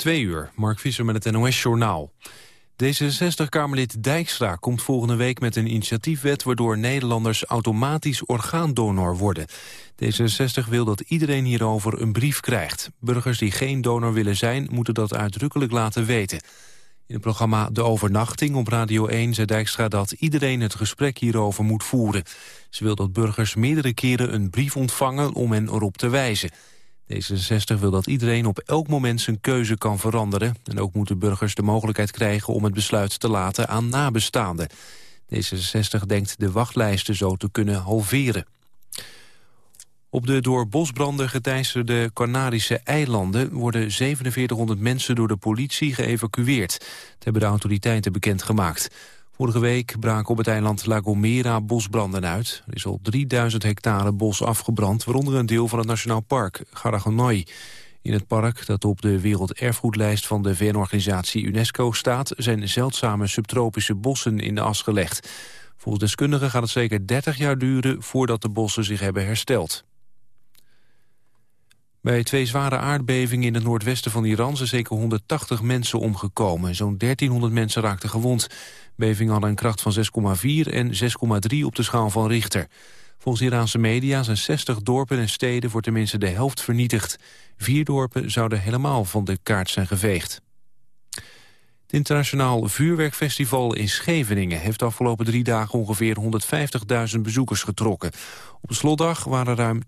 Twee uur, Mark Visser met het NOS-journaal. D66-Kamerlid Dijkstra komt volgende week met een initiatiefwet... waardoor Nederlanders automatisch orgaandonor worden. D66 wil dat iedereen hierover een brief krijgt. Burgers die geen donor willen zijn, moeten dat uitdrukkelijk laten weten. In het programma De Overnachting op Radio 1 zei Dijkstra dat iedereen het gesprek hierover moet voeren. Ze wil dat burgers meerdere keren een brief ontvangen om hen erop te wijzen. D66 wil dat iedereen op elk moment zijn keuze kan veranderen. En ook moeten burgers de mogelijkheid krijgen om het besluit te laten aan nabestaanden. D66 denkt de wachtlijsten zo te kunnen halveren. Op de door bosbranden geteisterde Canarische eilanden... worden 4700 mensen door de politie geëvacueerd. Dat hebben de autoriteiten bekendgemaakt. Vorige week braken op het eiland La Gomera bosbranden uit. Er is al 3000 hectare bos afgebrand, waaronder een deel van het Nationaal Park Garaganoi. In het park, dat op de werelderfgoedlijst van de VN-organisatie UNESCO staat... zijn zeldzame subtropische bossen in de as gelegd. Volgens deskundigen gaat het zeker 30 jaar duren voordat de bossen zich hebben hersteld. Bij twee zware aardbevingen in het noordwesten van Iran zijn zeker 180 mensen omgekomen. Zo'n 1300 mensen raakten gewond. Bevingen hadden een kracht van 6,4 en 6,3 op de schaal van Richter. Volgens Iraanse media zijn 60 dorpen en steden voor tenminste de helft vernietigd. Vier dorpen zouden helemaal van de kaart zijn geveegd. Het internationaal vuurwerkfestival in Scheveningen... heeft de afgelopen drie dagen ongeveer 150.000 bezoekers getrokken. Op de slotdag waren ruim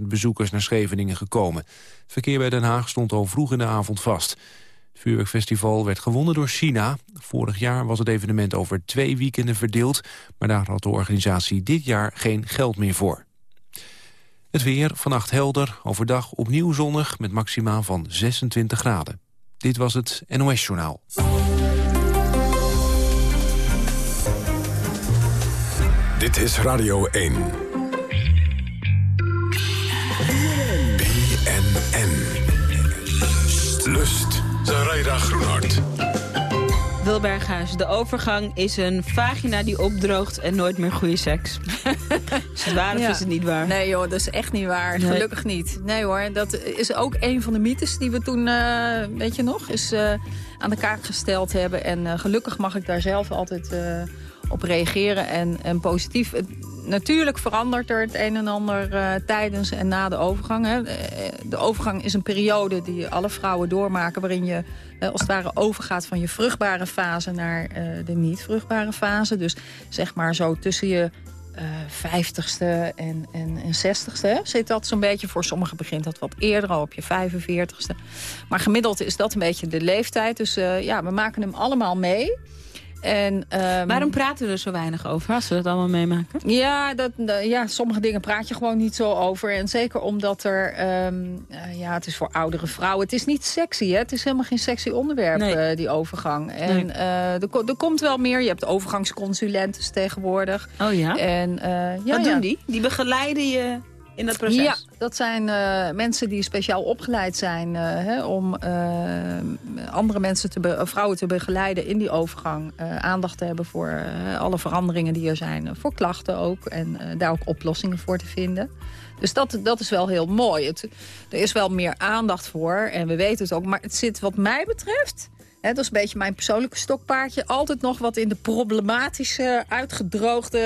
80.000 bezoekers naar Scheveningen gekomen. Het verkeer bij Den Haag stond al vroeg in de avond vast. Het vuurwerkfestival werd gewonnen door China. Vorig jaar was het evenement over twee weekenden verdeeld... maar daar had de organisatie dit jaar geen geld meer voor. Het weer, vannacht helder, overdag opnieuw zonnig... met maxima van 26 graden. Dit was het NOS Journaal. Dit is Radio 1. BNN. Lust. Zaraida Groenhart. Wilberghuis, de overgang is een vagina die opdroogt en nooit meer goede seks. is het waar of is het niet waar? Nee joh, dat is echt niet waar. Gelukkig niet. Nee hoor, dat is ook een van de mythes die we toen, uh, weet je nog, is, uh, aan de kaak gesteld hebben. En uh, gelukkig mag ik daar zelf altijd op reageren en, en positief. natuurlijk verandert er het een en ander uh, tijdens en na de overgang. Hè. De overgang is een periode die alle vrouwen doormaken... waarin je als het ware overgaat van je vruchtbare fase naar uh, de niet vruchtbare fase. Dus zeg maar zo tussen je vijftigste en, en, en zestigste zit dat zo'n beetje. Voor sommigen begint dat wat eerder, al op je 45ste. Maar gemiddeld is dat een beetje de leeftijd. Dus ja, we maken hem allemaal mee... En, um, Waarom praten we er zo weinig over als we dat allemaal meemaken? Ja, dat, ja, sommige dingen praat je gewoon niet zo over. En zeker omdat er, um, uh, ja, het is voor oudere vrouwen. Het is niet sexy, hè? Het is helemaal geen sexy onderwerp, nee. uh, die overgang. En nee. uh, er, er, komt wel meer. Je hebt overgangsconsulenten tegenwoordig. Oh ja? En, ja Wat ja. doen die? Die begeleiden je Ja, dat zijn uh, mensen die speciaal opgeleid zijn uh, hè, om uh, andere mensen, te vrouwen te begeleiden in die overgang. aandacht te hebben voor alle veranderingen die er zijn. voor klachten ook en daar ook oplossingen voor te vinden. Dus dat, dat is wel heel mooi. Er is wel meer aandacht voor en we weten het ook. Maar het zit wat mij betreft... He, dat is een beetje mijn persoonlijke stokpaardje. Altijd nog wat in de problematische, uitgedroogde...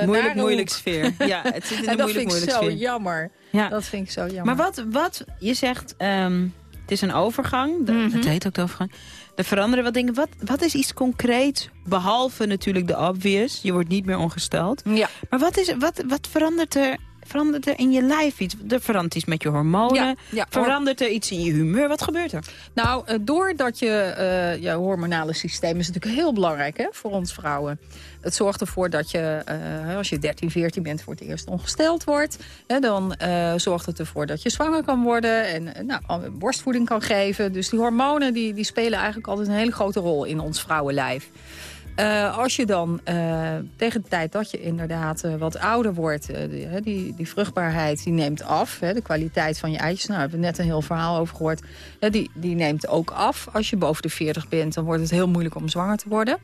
Uh, moeilijk, moeilijk sfeer. Ja, het zit in en de dat moeilijk, vind ik zo sfeer. jammer. Ja. Dat vind ik zo jammer. Maar wat, wat je zegt, um, het is een overgang. De, Mhm. mm -hmm. Het heet ook de overgang. Er veranderen wat dingen. Wat, wat is iets concreets, behalve natuurlijk de obvious? Je wordt niet meer ongesteld. Ja. Maar wat, is, wat, wat verandert er verandert er in je lijf iets? Er verandert iets met je hormonen. Ja, ja. Verandert er iets in je humeur? Wat gebeurt er? Nou, uh, doordat je... Uh, je hormonale systeem is natuurlijk heel belangrijk hè, voor ons vrouwen. Het zorgt ervoor dat je, uh, als je 13, 14 bent, voor het eerst ongesteld wordt. Hè, dan zorgt het ervoor dat je zwanger kan worden en nou, borstvoeding kan geven. Dus die hormonen die, die spelen eigenlijk altijd een hele grote rol in ons vrouwenlijf. Uh, als je dan uh, tegen de tijd dat je inderdaad uh, wat ouder wordt... Die, die, die, vruchtbaarheid die neemt af. Hè, de kwaliteit van je eitjes, nou, daar hebben we net een heel verhaal over gehoord. die, die neemt ook af. Als je boven de 40 bent, dan wordt het heel moeilijk om zwanger te worden.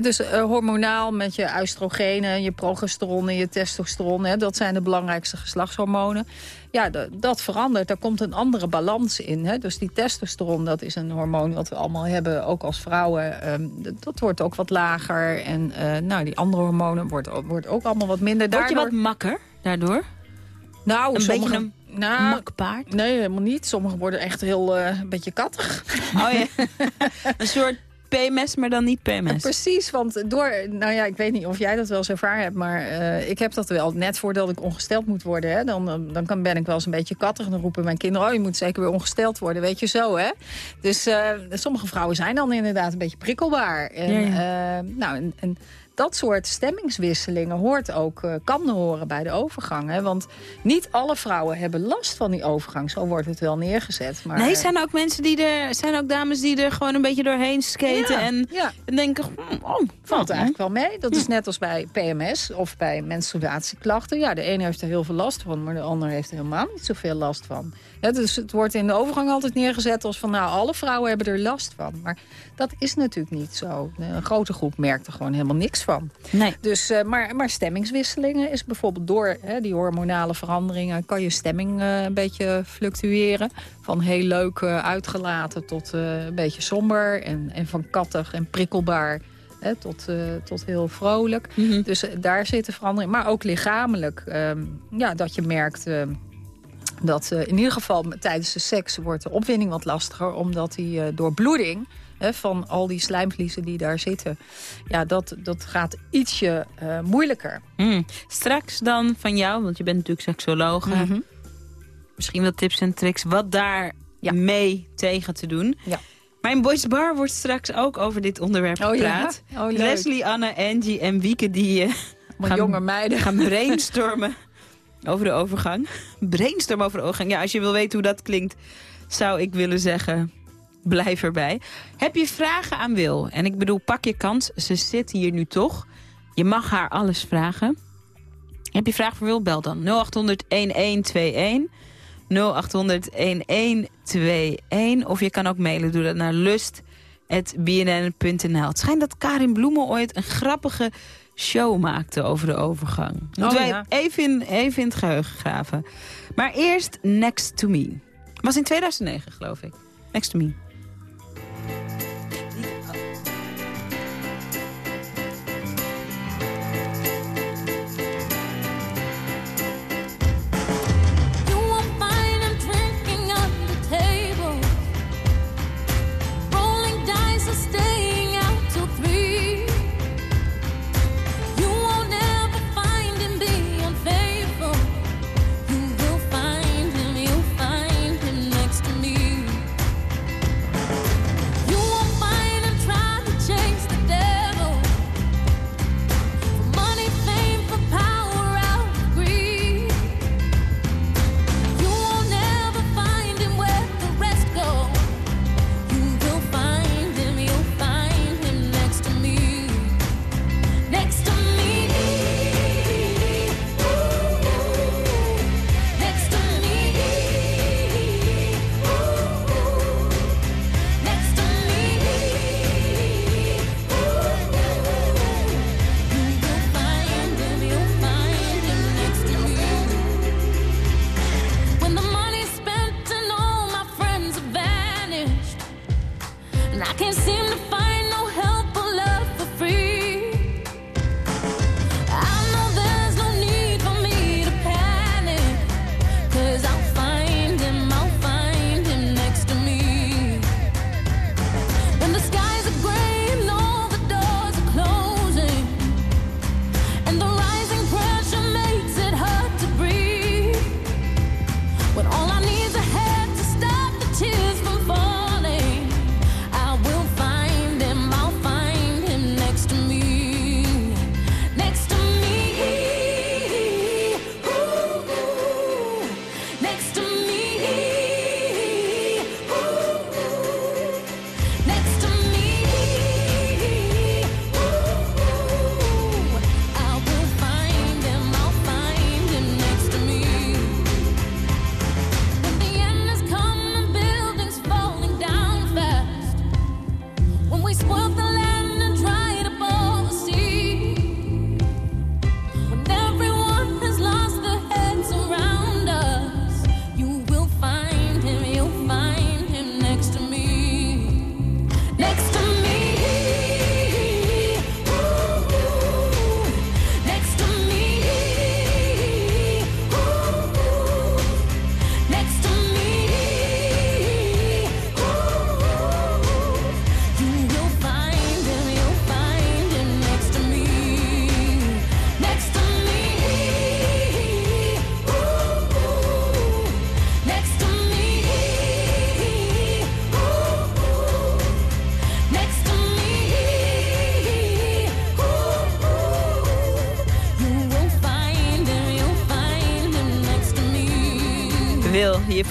Dus hormonaal met je oestrogenen, je progesteron en je testosteron... Hè, dat zijn de belangrijkste geslachtshormonen. Ja, dat verandert. Daar komt een andere balans in. Hè? Dus die testosteron, dat is een hormoon wat we allemaal hebben, ook als vrouwen. Ehm, dat wordt ook wat lager. En uh, nou, die andere hormonen wordt, wordt ook allemaal wat minder. Word je wat makker daardoor? Nou, een sommige, beetje een nou, makpaard? Nee, helemaal niet. Sommigen worden echt heel uh, een beetje kattig. Oh ja. een soort PMS, maar dan niet PMS. Precies, want door... Nou ja, ik weet niet of jij dat wel eens ervaren hebt... maar uh, ik heb dat wel net voordat ik ongesteld moet worden. Hè, dan, dan kan, ben ik wel eens een beetje kattig. Dan roepen mijn kinderen... oh, je moet zeker weer ongesteld worden, weet je zo, hè? Dus uh, sommige vrouwen zijn dan inderdaad een beetje prikkelbaar. En, ja, ja. Uh, nou, en, en dat soort stemmingswisselingen hoort ook, uh, kan horen bij de overgang. Hè? Want niet alle vrouwen hebben last van die overgang. Zo wordt het wel neergezet. Maar... Nee, zijn er ook mensen die er, zijn ook dames die er gewoon een beetje doorheen skaten en, en, denken, hm, oh, valt eigenlijk wel mee. Dat is net als bij PMS of bij menstruatieklachten. Ja, de ene heeft er heel veel last van, maar de ander heeft er helemaal niet zoveel last van. Dus het wordt in de overgang altijd neergezet als van, nou, alle vrouwen hebben er last van. Maar dat is natuurlijk niet zo. Een grote groep merkt er gewoon helemaal niks van. Nee. Dus, uh, maar, maar stemmingswisselingen is bijvoorbeeld door hè, die hormonale veranderingen... kan je stemming uh, een beetje fluctueren. Van heel leuk uh, uitgelaten tot een beetje somber. En, en van kattig en prikkelbaar tot, tot heel vrolijk. Mm -hmm. Dus daar zitten veranderingen. Maar ook lichamelijk. Um, ja, dat je merkt dat in ieder geval tijdens de seks wordt de opwinding wat lastiger. Omdat die door bloeding van al die slijmvliezen die daar zitten. Ja, dat, dat gaat ietsje uh, moeilijker. Mm. Straks dan van jou, want je bent natuurlijk seksoloog. Mm -hmm. Misschien wat tips en tricks wat daar ja. mee tegen te doen. Ja. Mijn Boys Bar wordt straks ook over dit onderwerp oh, gepraat. Ja? Oh, Leslie, Anne, Angie en Wieke die uh, gaan, jonge meiden. gaan brainstormen over de overgang. Brainstormen over de overgang. Ja, als je wil weten hoe dat klinkt, zou ik willen zeggen blijf erbij. Heb je vragen aan Wil? En ik bedoel, pak je kans. Ze zit hier nu toch. Je mag haar alles vragen. Heb je vragen voor Wil? Bel dan 0800-1121. 0800-1121. Of je kan ook mailen. Doe dat naar lust.bnn.nl. Het schijnt dat Karin Bloemen ooit een grappige show maakte over de overgang. Moeten oh, wij ja. even, in, even in het geheugen graven. Maar eerst Next to Me. Was in 2009, geloof ik. Next to Me.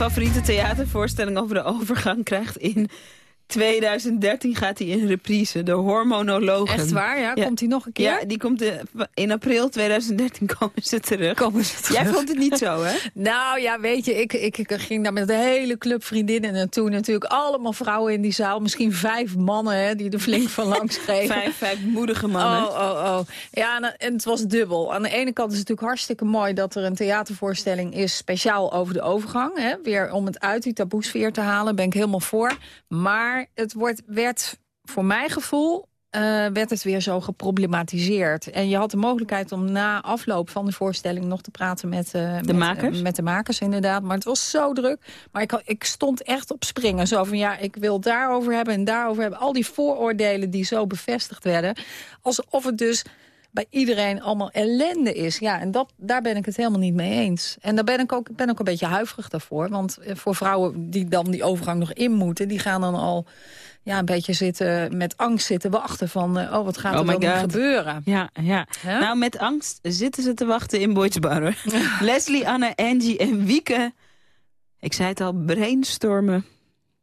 Favoriete theatervoorstelling over de overgang krijgt in 2013 gaat hij in reprise, de hormonologen. Echt waar, ja? Komt hij nog een keer? Ja, die komt de, in april 2013 komen ze terug. Komen ze terug. Jij vond het niet zo, hè? Nou ja, weet je, ik, ik, ik ging daar met de hele club vriendinnen naartoe. Natuurlijk allemaal vrouwen in die zaal. Misschien vijf mannen hè, die er flink van langs kregen. vijf, vijf moedige mannen. Oh, oh, oh. Ja, en, en het was dubbel. Aan de ene kant is het natuurlijk hartstikke mooi... dat er een theatervoorstelling is speciaal over de overgang. Hè? Weer om het uit die taboesfeer te halen, ben ik helemaal voor. Maar het wordt, werd voor mijn gevoel uh, werd het weer zo geproblematiseerd. En je had de mogelijkheid om na afloop van de voorstelling... nog te praten met, uh, de, makers? met de makers, inderdaad. Maar het was zo druk. Maar ik, ik stond echt op springen. Zo van, ja, ik wil daarover hebben en daarover hebben. Al die vooroordelen die zo bevestigd werden. Alsof het dus bij iedereen allemaal ellende is. Ja, en dat, daar ben ik het helemaal niet mee eens. En daar ben ik ook, ben ook een beetje huiverig daarvoor. Want eh, voor vrouwen die dan die overgang nog in moeten... die gaan dan al ja, een beetje zitten, met angst zitten wachten van... Uh, oh, wat gaat oh er dan gebeuren? Ja, ja. Nou, met angst zitten ze te wachten in Boyd's Bar. Leslie, Anne, Angie en Wieke... ik zei het al, brainstormen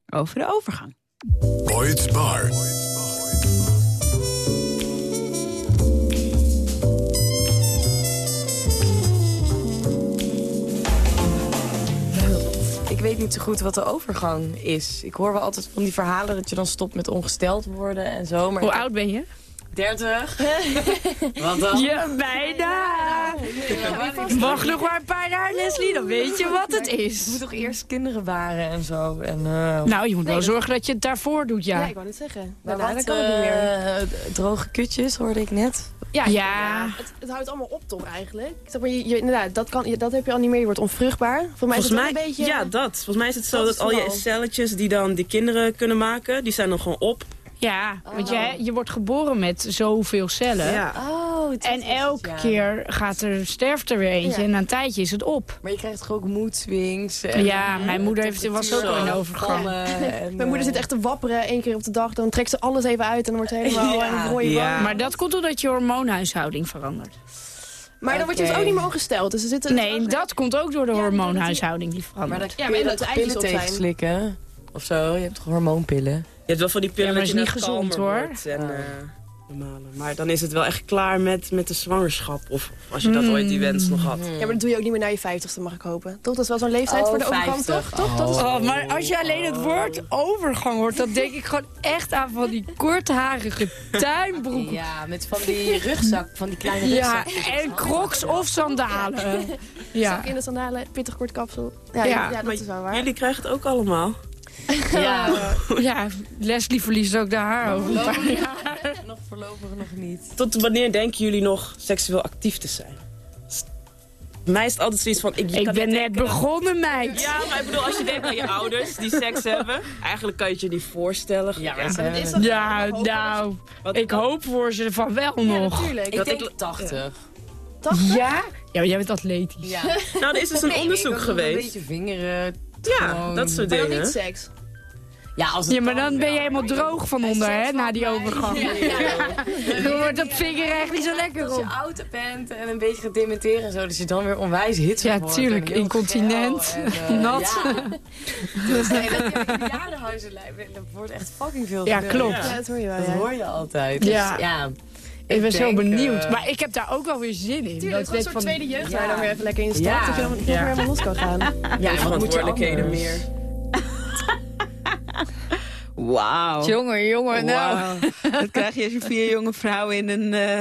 over de overgang. Boyd's Bar. Ik weet niet zo goed wat de overgang is. Ik hoor wel altijd van die verhalen dat je dan stopt met ongesteld worden en zo. Maar Hoe oud ben je? 30. Wat dan? Je bijna. Mag nog maar een paar jaar, Leslie, dan weet je wat het is. Je moet toch eerst kinderen baren en zo. En, uh... Nou, je moet wel zorgen dat je het daarvoor doet, ja. Ja, ik wou net zeggen. Daarna wat, kan het niet meer. Uh, droge kutjes, hoorde ik net. Ja, ja. Het, het, houdt allemaal op toch eigenlijk. Zeg maar, je, je, inderdaad, dat, kan, dat heb je al niet meer. Je wordt onvruchtbaar. Volgens mij, Volgens is het mij, een beetje... Ja, dat. Volgens mij is het zo dat, al je celletjes die dan die kinderen kunnen maken... die zijn dan gewoon op. Ja, want je, je wordt geboren met zoveel cellen. Ja. Oh, en elke keer gaat er, sterft er weer eentje en na een tijdje is het op. Maar je krijgt toch ook moedswings? ja, mijn moeder heeft, was ook al in overgang. mijn moeder zit echt te wapperen één keer op de dag. Dan trekt ze alles even uit en dan wordt helemaal ja. een rode ja. Maar dat komt omdat je hormoonhuishouding verandert. Maar dan word je dus ook niet meer ongesteld. Dus er zitten nee, dat komt ook door de hormoonhuishouding die verandert. Maar dat ja, maar dat pillen tegen slikken of zo. Je hebt toch hormoonpillen? Je hebt wel van die pillen ja, maar dat je niet gezond hoor. En, uh, maar dan is het wel echt klaar met, met de zwangerschap. Of als je dat ooit die wens nog had. Ja, maar dat doe je ook niet meer na je vijftigste, mag ik hopen. Toch? Dat is wel zo'n leeftijd voor de oh, overgang, toch? toch? Dat is... oh, maar als je alleen het woord overgang hoort... dan denk ik gewoon echt aan van die kortharige tuinbroek. Ja, met van die rugzak, van die kleine rugzak. Ja, en crocs of sandalen. Ja. Zak in de sandalen, pittig kort kapsel. Ja, ja, ja dat is wel waar. Jullie krijgen het ook allemaal. Ja. ja, Leslie verliest ook de haar over een paar jaar. Nog voorlopig nog niet. Tot wanneer denken jullie nog seksueel actief te zijn? mij is het altijd zoiets van... Ik, ik ben net begonnen, meid. Ja, maar ik bedoel, als je denkt aan je ouders die seks hebben... eigenlijk kan je het je niet voorstellen. Ja, maar is dat ja nou, ik hoop voor ze van wel nog. natuurlijk. Ik denk 80. 80? Ja? Ja, maar jij bent atletisch. Ja. nou, er is dus een onderzoek geweest. Een beetje vingeren, ja, dat soort dingen. Maar niet seks. Ja, als ja, maar dan ben je helemaal droog van onder, hè, na die overgang. Dan wordt dat vinger echt niet zo lekker op. Als je oud bent en een beetje gedementeerd en zo, dus je dan weer onwijs hit Ja, tuurlijk, incontinent, uh, nat. Ja. dus nee, dat je in bejaardenhuizen dat wordt echt fucking veel Ja, klopt. Ja, dat hoor je wel, Dat hoor je altijd. ja. Dus, ja. Ik ben zo benieuwd. Uh... Maar ik heb daar ook wel weer zin in. Tuurlijk, dat een soort van... tweede jeugd waar je dan weer even lekker in de stad. Ja. Dat je dan nog ja. weer helemaal los kan gaan. Ja, verantwoordelijkheden meer. Wauw. Jongen, jongen, nou. dat krijg je als je vier jonge vrouwen in een... Uh,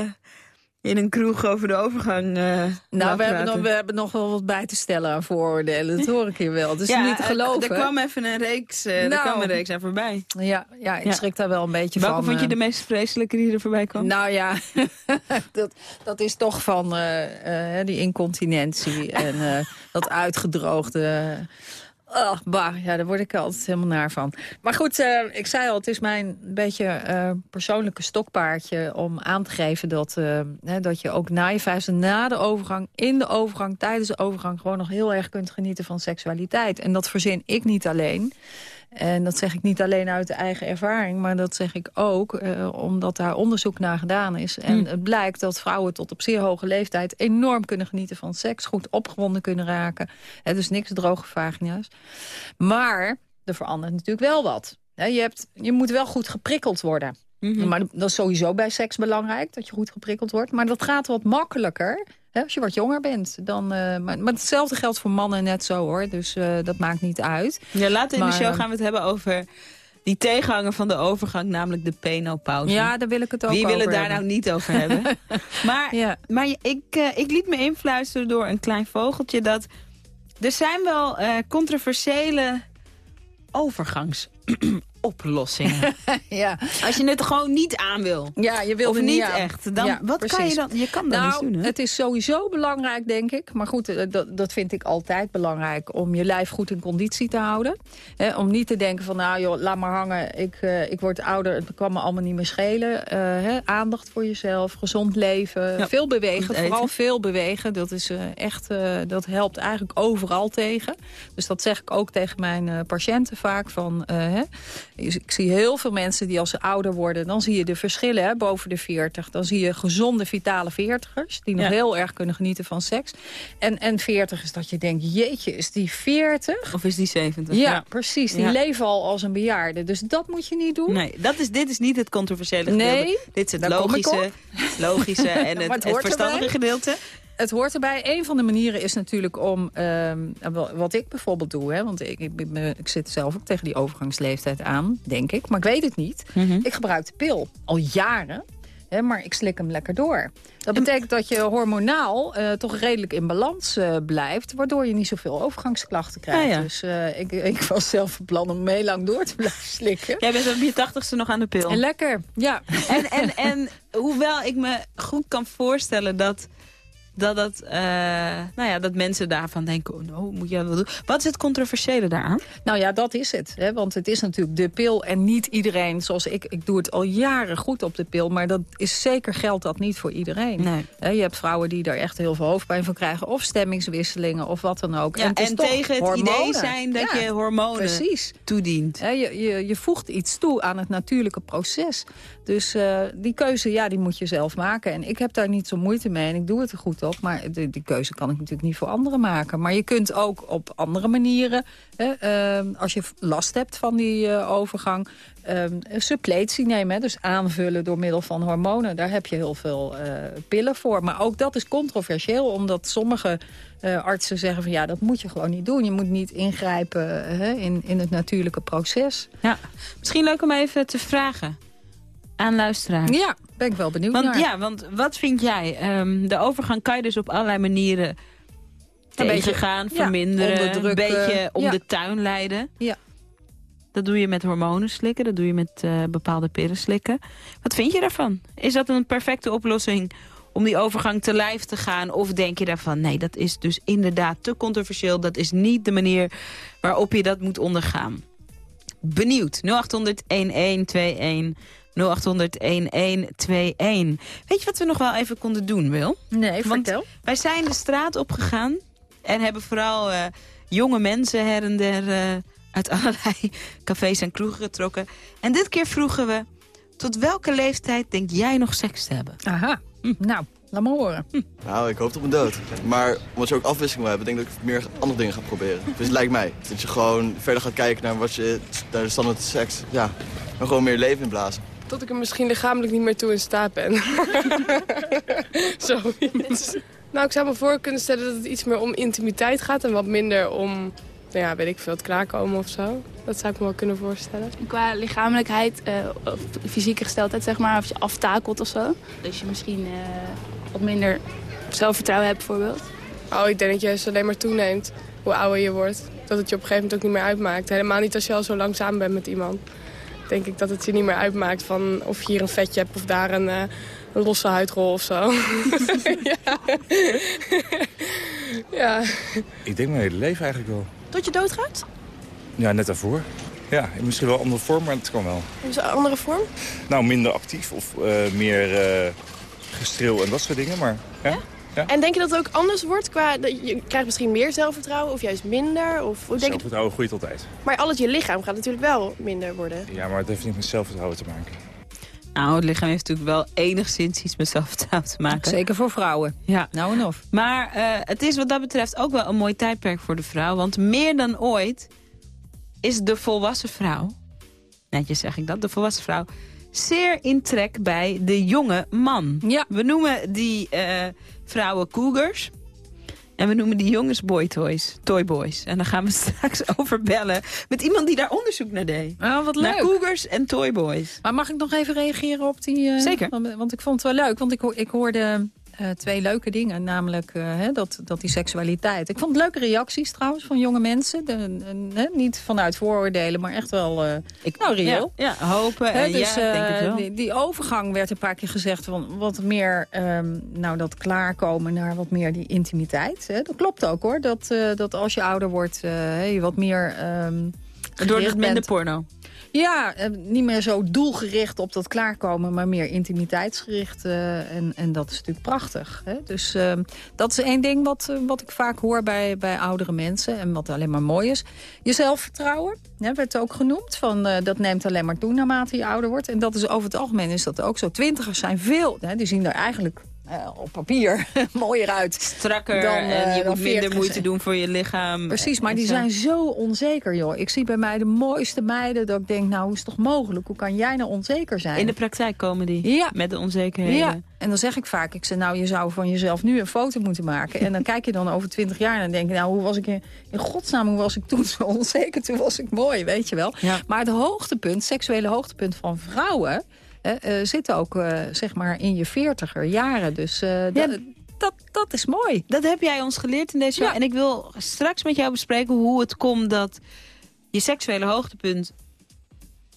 in een kroeg over de overgang uh, Nou, we hebben, nog, we hebben nog wel wat bij te stellen aan vooroordelen. Dat hoor ik hier wel. Is niet te geloven. Er kwam even een reeks, uh, nou, er kwam een reeks aan voorbij. Ja, ja ik schrik daar wel een beetje Welke van. Welke vond je de meest vreselijke die er voorbij kwam? Nou ja, dat, dat is toch van die incontinentie en dat uitgedroogde... Oh, bah, ja, daar word ik altijd helemaal naar van. Maar goed, uh, ik zei al, het is mijn beetje uh, persoonlijke stokpaardje... om aan te geven dat, uh, hè, dat je ook na je vijfde, na de overgang... in de overgang, tijdens de overgang... gewoon nog heel erg kunt genieten van seksualiteit. En dat verzin ik niet alleen. En dat zeg ik niet alleen uit de eigen ervaring... maar dat zeg ik ook eh, omdat daar onderzoek naar gedaan is. En Hmm. het blijkt dat vrouwen tot op zeer hoge leeftijd... enorm kunnen genieten van seks, goed opgewonden kunnen raken. Hè, dus niks droge vagina's. Maar er verandert natuurlijk wel wat. Je, hebt, je moet wel goed geprikkeld worden. Mhm. Maar dat is sowieso bij seks belangrijk, dat je goed geprikkeld wordt. Maar dat gaat wat makkelijker als je wat jonger bent. Dan, eh, maar, maar hetzelfde geldt voor mannen net zo hoor. Dus eh, dat maakt niet uit. Ja, later in Maar, de show eh, gaan we het hebben over die tegenhanger van de overgang, namelijk de penopauze. Ja, daar wil ik het ook Wie over het daar hebben. nou niet over hebben? maar Ja. maar ik, ik liet me influisteren door een klein vogeltje dat... Er zijn wel controversiële overgangsoplossingen. ja. Als je het gewoon niet aan wil. ja, je wil of niet aan. echt. Dan, Ja, wat kan je dan? Je kan dat niet Nou, doen, hè? het is sowieso belangrijk, denk ik. Maar goed, eh, dat, dat vind ik altijd belangrijk. Om je lijf goed in conditie te houden. Om niet te denken van, nou joh, laat maar hangen. Ik, eh, ik word ouder, het kan me allemaal niet meer schelen. Eh, aandacht voor jezelf, gezond leven. Ja, veel bewegen, vooral veel bewegen. Dat, is, echt, dat helpt eigenlijk overal tegen. Dus dat zeg ik ook tegen mijn patiënten vaak. Van, ik zie heel veel mensen die als ze ouder worden... dan zie je de verschillen hè, boven de 40. Dan zie je gezonde, vitale veertigers... die nog Ja. heel erg kunnen genieten van seks. En, en 40 is dat je denkt, jeetje, is die 40? Of is die 70? Ja, precies. Die Ja. leven al als een bejaarde. Dus dat moet je niet doen. Nee, dat is, dit is niet het controversiële gedeelte. Nee, dit is het logische, logische en het, verstandige gedeelte. Het hoort erbij. Een van de manieren is natuurlijk om... ehm, wel- wat ik bijvoorbeeld doe... Hè, want ik, ik, ik zit zelf ook tegen die overgangsleeftijd aan, denk ik. Maar ik weet het niet. Mhm. Ik gebruik de pil al jaren. Hè, maar ik slik hem lekker door. Dat betekent dat je hormonaal eh, toch redelijk in balans eh, blijft... waardoor je niet zoveel overgangsklachten krijgt. Ah, ja. Dus eh, ik, ik was zelf van plan om heel lang door te blijven slikken. Jij bent op je tachtigste nog aan de pil. En lekker, ja. En, en, en hoewel ik me goed kan voorstellen dat... Dat, dat, eh, nou ja, dat mensen daarvan denken, oh, nou, moet je dat wel doen? Wat is het controversiële daaraan? Nou ja, dat is het. Hè? Want het is natuurlijk de pil en niet iedereen zoals ik. Ik doe het al jaren goed op de pil, maar dat is zeker geldt dat niet voor iedereen. Nee. Je hebt vrouwen die daar echt heel veel hoofdpijn van krijgen. Of stemmingswisselingen of wat dan ook. Ja, het en toch tegen het idee zijn dat Ja, je hormonen Precies. toedient. Hè, je, je, je voegt iets toe aan het natuurlijke proces. Dus eh, die keuze, ja, die moet je zelf maken. En ik heb daar niet zo moeite mee en ik doe het er goed op. Maar die, keuze kan ik natuurlijk niet voor anderen maken. Maar je kunt ook op andere manieren... Hè, eh, als je last hebt van die eh, overgang... eh, suppletie nemen, hè, dus aanvullen door middel van hormonen. Daar heb je heel veel eh, pillen voor. Maar ook dat is controversieel, omdat sommige eh, artsen zeggen van... ja, dat moet je gewoon niet doen. Je moet niet ingrijpen in, in het natuurlijke proces. Ja. Misschien leuk om even te vragen aan luisteraars. Ja, ben ik wel benieuwd Want, naar. ja, want wat vind jij? Ehm, de overgang kan je dus op allerlei manieren Een beetje, ja, verminderen. Een beetje om ja. de tuin leiden. Ja. Dat doe je met hormonen slikken, dat doe je met eh, bepaalde pillen slikken. Wat vind je daarvan? Is dat een perfecte oplossing om die overgang te lijf te gaan? Of denk je daarvan, nee, dat is dus inderdaad te controversieel. Dat is niet de manier waarop je dat moet ondergaan. Benieuwd. 0800-1121. 0800-1121. Weet je wat we nog wel even konden doen, Wil? Nee, Want vertel. Wij zijn de straat opgegaan en hebben vooral eh, jonge mensen her en der eh, uit allerlei cafés en kroegen getrokken. En dit keer vroegen we, tot welke leeftijd denk jij nog seks te hebben? Aha, Hm, nou, laat maar horen. Nou, ik hoop op mijn dood. Maar omdat je ook afwisseling wil hebben, denk ik dat ik meer andere dingen ga proberen. Dus het lijkt mij. Dat je gewoon verder gaat kijken naar, wat je, naar de standaard seks. Ja, en gewoon meer leven inblazen. Tot ik er misschien lichamelijk niet meer toe in staat ben. Zoiets. Nou, ik zou me voor kunnen stellen dat het iets meer om intimiteit gaat... en wat minder om, nou ja, weet ik veel, het klaarkomen of zo. Dat zou ik me wel kunnen voorstellen. Qua lichamelijkheid, eh, of fysieke gesteldheid, zeg maar, of je aftakelt of zo. Dus je misschien eh, wat minder zelfvertrouwen hebt, bijvoorbeeld. Oh, ik denk dat je juist alleen maar toeneemt hoe ouder je wordt. Dat het je op een gegeven moment ook niet meer uitmaakt. Helemaal niet als je al zo lang samen bent met iemand. Denk ik dat het je niet meer uitmaakt van of je hier een vetje hebt of daar een, eh, een losse huidrol of zo. ja. ja. Ik denk mijn hele leven eigenlijk wel. Tot je doodgaat? Ja, net daarvoor. Ja, in misschien wel een andere vorm, maar het kan wel. Is een andere vorm? Nou, minder actief of eh, meer eh gestreel en dat soort dingen, maar ja. Ja. En denk je dat het ook anders wordt? Qua, dat je krijgt misschien meer zelfvertrouwen of juist minder? Of, hoe denk je, Zelfvertrouwen groeit altijd. maar alles je lichaam gaat natuurlijk wel minder worden. Ja, maar het heeft niet met zelfvertrouwen te maken. Nou, het lichaam heeft natuurlijk wel enigszins iets met zelfvertrouwen te maken. Zeker voor vrouwen. Ja. Nou en of. Maar eh, het is wat dat betreft ook wel een mooi tijdperk voor de vrouw. Want meer dan ooit is de volwassen vrouw... netjes zeg ik dat, de volwassen vrouw... zeer in trek bij de jonge man. Ja. We noemen die eh, vrouwen cougars... En we noemen die jongens boy toys, toyboys. En dan gaan we straks over bellen met iemand die daar onderzoek naar deed. Oh, wat Naar leuk. cougars en toyboys. Maar mag ik nog even reageren op die... eh, Zeker. Want, want ik vond het wel leuk, want ik, ik hoorde eh, twee leuke dingen. Namelijk eh, hè, dat, dat die seksualiteit. Ik vond leuke reacties trouwens van jonge mensen. De, niet vanuit vooroordelen, maar echt wel eh nou, reëel. Ja, ja, hopen. Hè, dus ja, ik denk het wel. die, die overgang werd een paar keer gezegd van wat meer ehm, nou dat klaarkomen naar wat meer die intimiteit. Hè. Dat klopt ook hoor. Dat, dat als je ouder wordt, je wat meer. ehm Door het minder porno. Ja, eh, niet meer zo doelgericht op dat klaarkomen, maar meer intimiteitsgericht. eh, en, en dat is natuurlijk prachtig. Hè? Dus eh, dat is één ding wat, eh, wat ik vaak hoor bij, bij oudere mensen. En wat alleen maar mooi is. Je zelfvertrouwen, hè, werd ook genoemd. Van, dat neemt alleen maar toe naarmate je ouder wordt. En dat is over het algemeen is dat ook zo. Twintigers zijn veel, hè, die zien er eigenlijk eh, op papier mooier uit. Strakker Dan, en eh, je dan moet minder 40 moeite doen voor je lichaam. Precies, maar die zo. zijn zo onzeker, joh. Ik zie bij mij de mooiste meiden dat ik denk, nou, hoe is het toch mogelijk? Hoe kan jij nou onzeker zijn? In de praktijk komen die Ja. met de onzekerheden. Ja, en dan zeg ik vaak, ik zeg, nou, je zou van jezelf nu een foto moeten maken. En dan kijk je dan over twintig jaar en dan denk je, nou, hoe was ik in, in godsnaam, hoe was ik toen zo onzeker? Toen was ik mooi, weet je wel. Ja. Maar het hoogtepunt, seksuele hoogtepunt van vrouwen, eh, eh, zit ook, eh, zeg maar, in je veertiger jaren. Dus eh, dat, dat, dat is mooi. Dat heb jij ons geleerd in deze. Ja. En ik wil straks met jou bespreken hoe het komt dat je seksuele hoogtepunt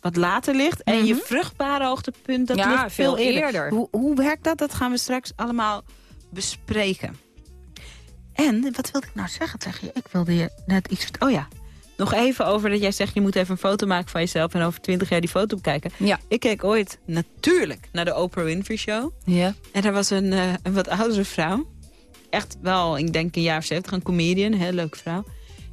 wat later ligt. En je vruchtbare hoogtepunt, dat Mhm. Ja, ligt veel, veel eerder. eerder. Hoe, hoe werkt dat? Dat gaan we straks allemaal bespreken. En, wat wilde ik nou zeggen tegen je? Ik wilde je net iets... Oh ja, nog even over dat jij zegt... je moet even een foto maken van jezelf... en over twintig jaar die foto bekijken. Ja. Ik keek ooit natuurlijk naar de Oprah Winfrey Show. Ja. En er was een, eh, een wat oudere vrouw. Echt wel, ik denk een jaar of 70, een comedian, een heel leuke vrouw.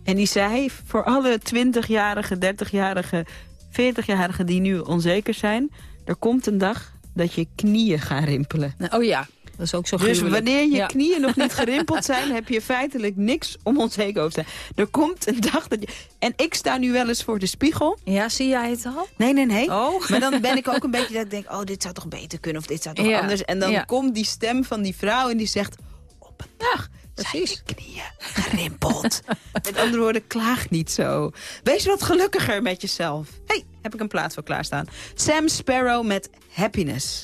En die zei, voor alle 20-jarigen, 30-jarigen, 40-jarigen die nu onzeker zijn... er komt een dag dat je knieën gaan rimpelen. Oh ja, dat is ook zo Dus wanneer je Ja. knieën nog niet gerimpeld zijn... heb je feitelijk niks om onzeker over te zijn. Er komt een dag dat je... En ik sta nu wel eens voor de spiegel. Ja, zie jij het al? Nee, nee, nee. Oh. Maar dan ben ik ook een beetje dat ik denk... oh, dit zou toch beter kunnen of dit zou toch Ja, anders. En dan ja. komt die stem van die vrouw en die zegt... op een dag zijn Precies. je knieën gerimpeld. Met andere woorden, klaag niet zo. Wees wat gelukkiger met jezelf. hey, heb ik een plaats voor klaarstaan. Sam Sparrow met Happiness.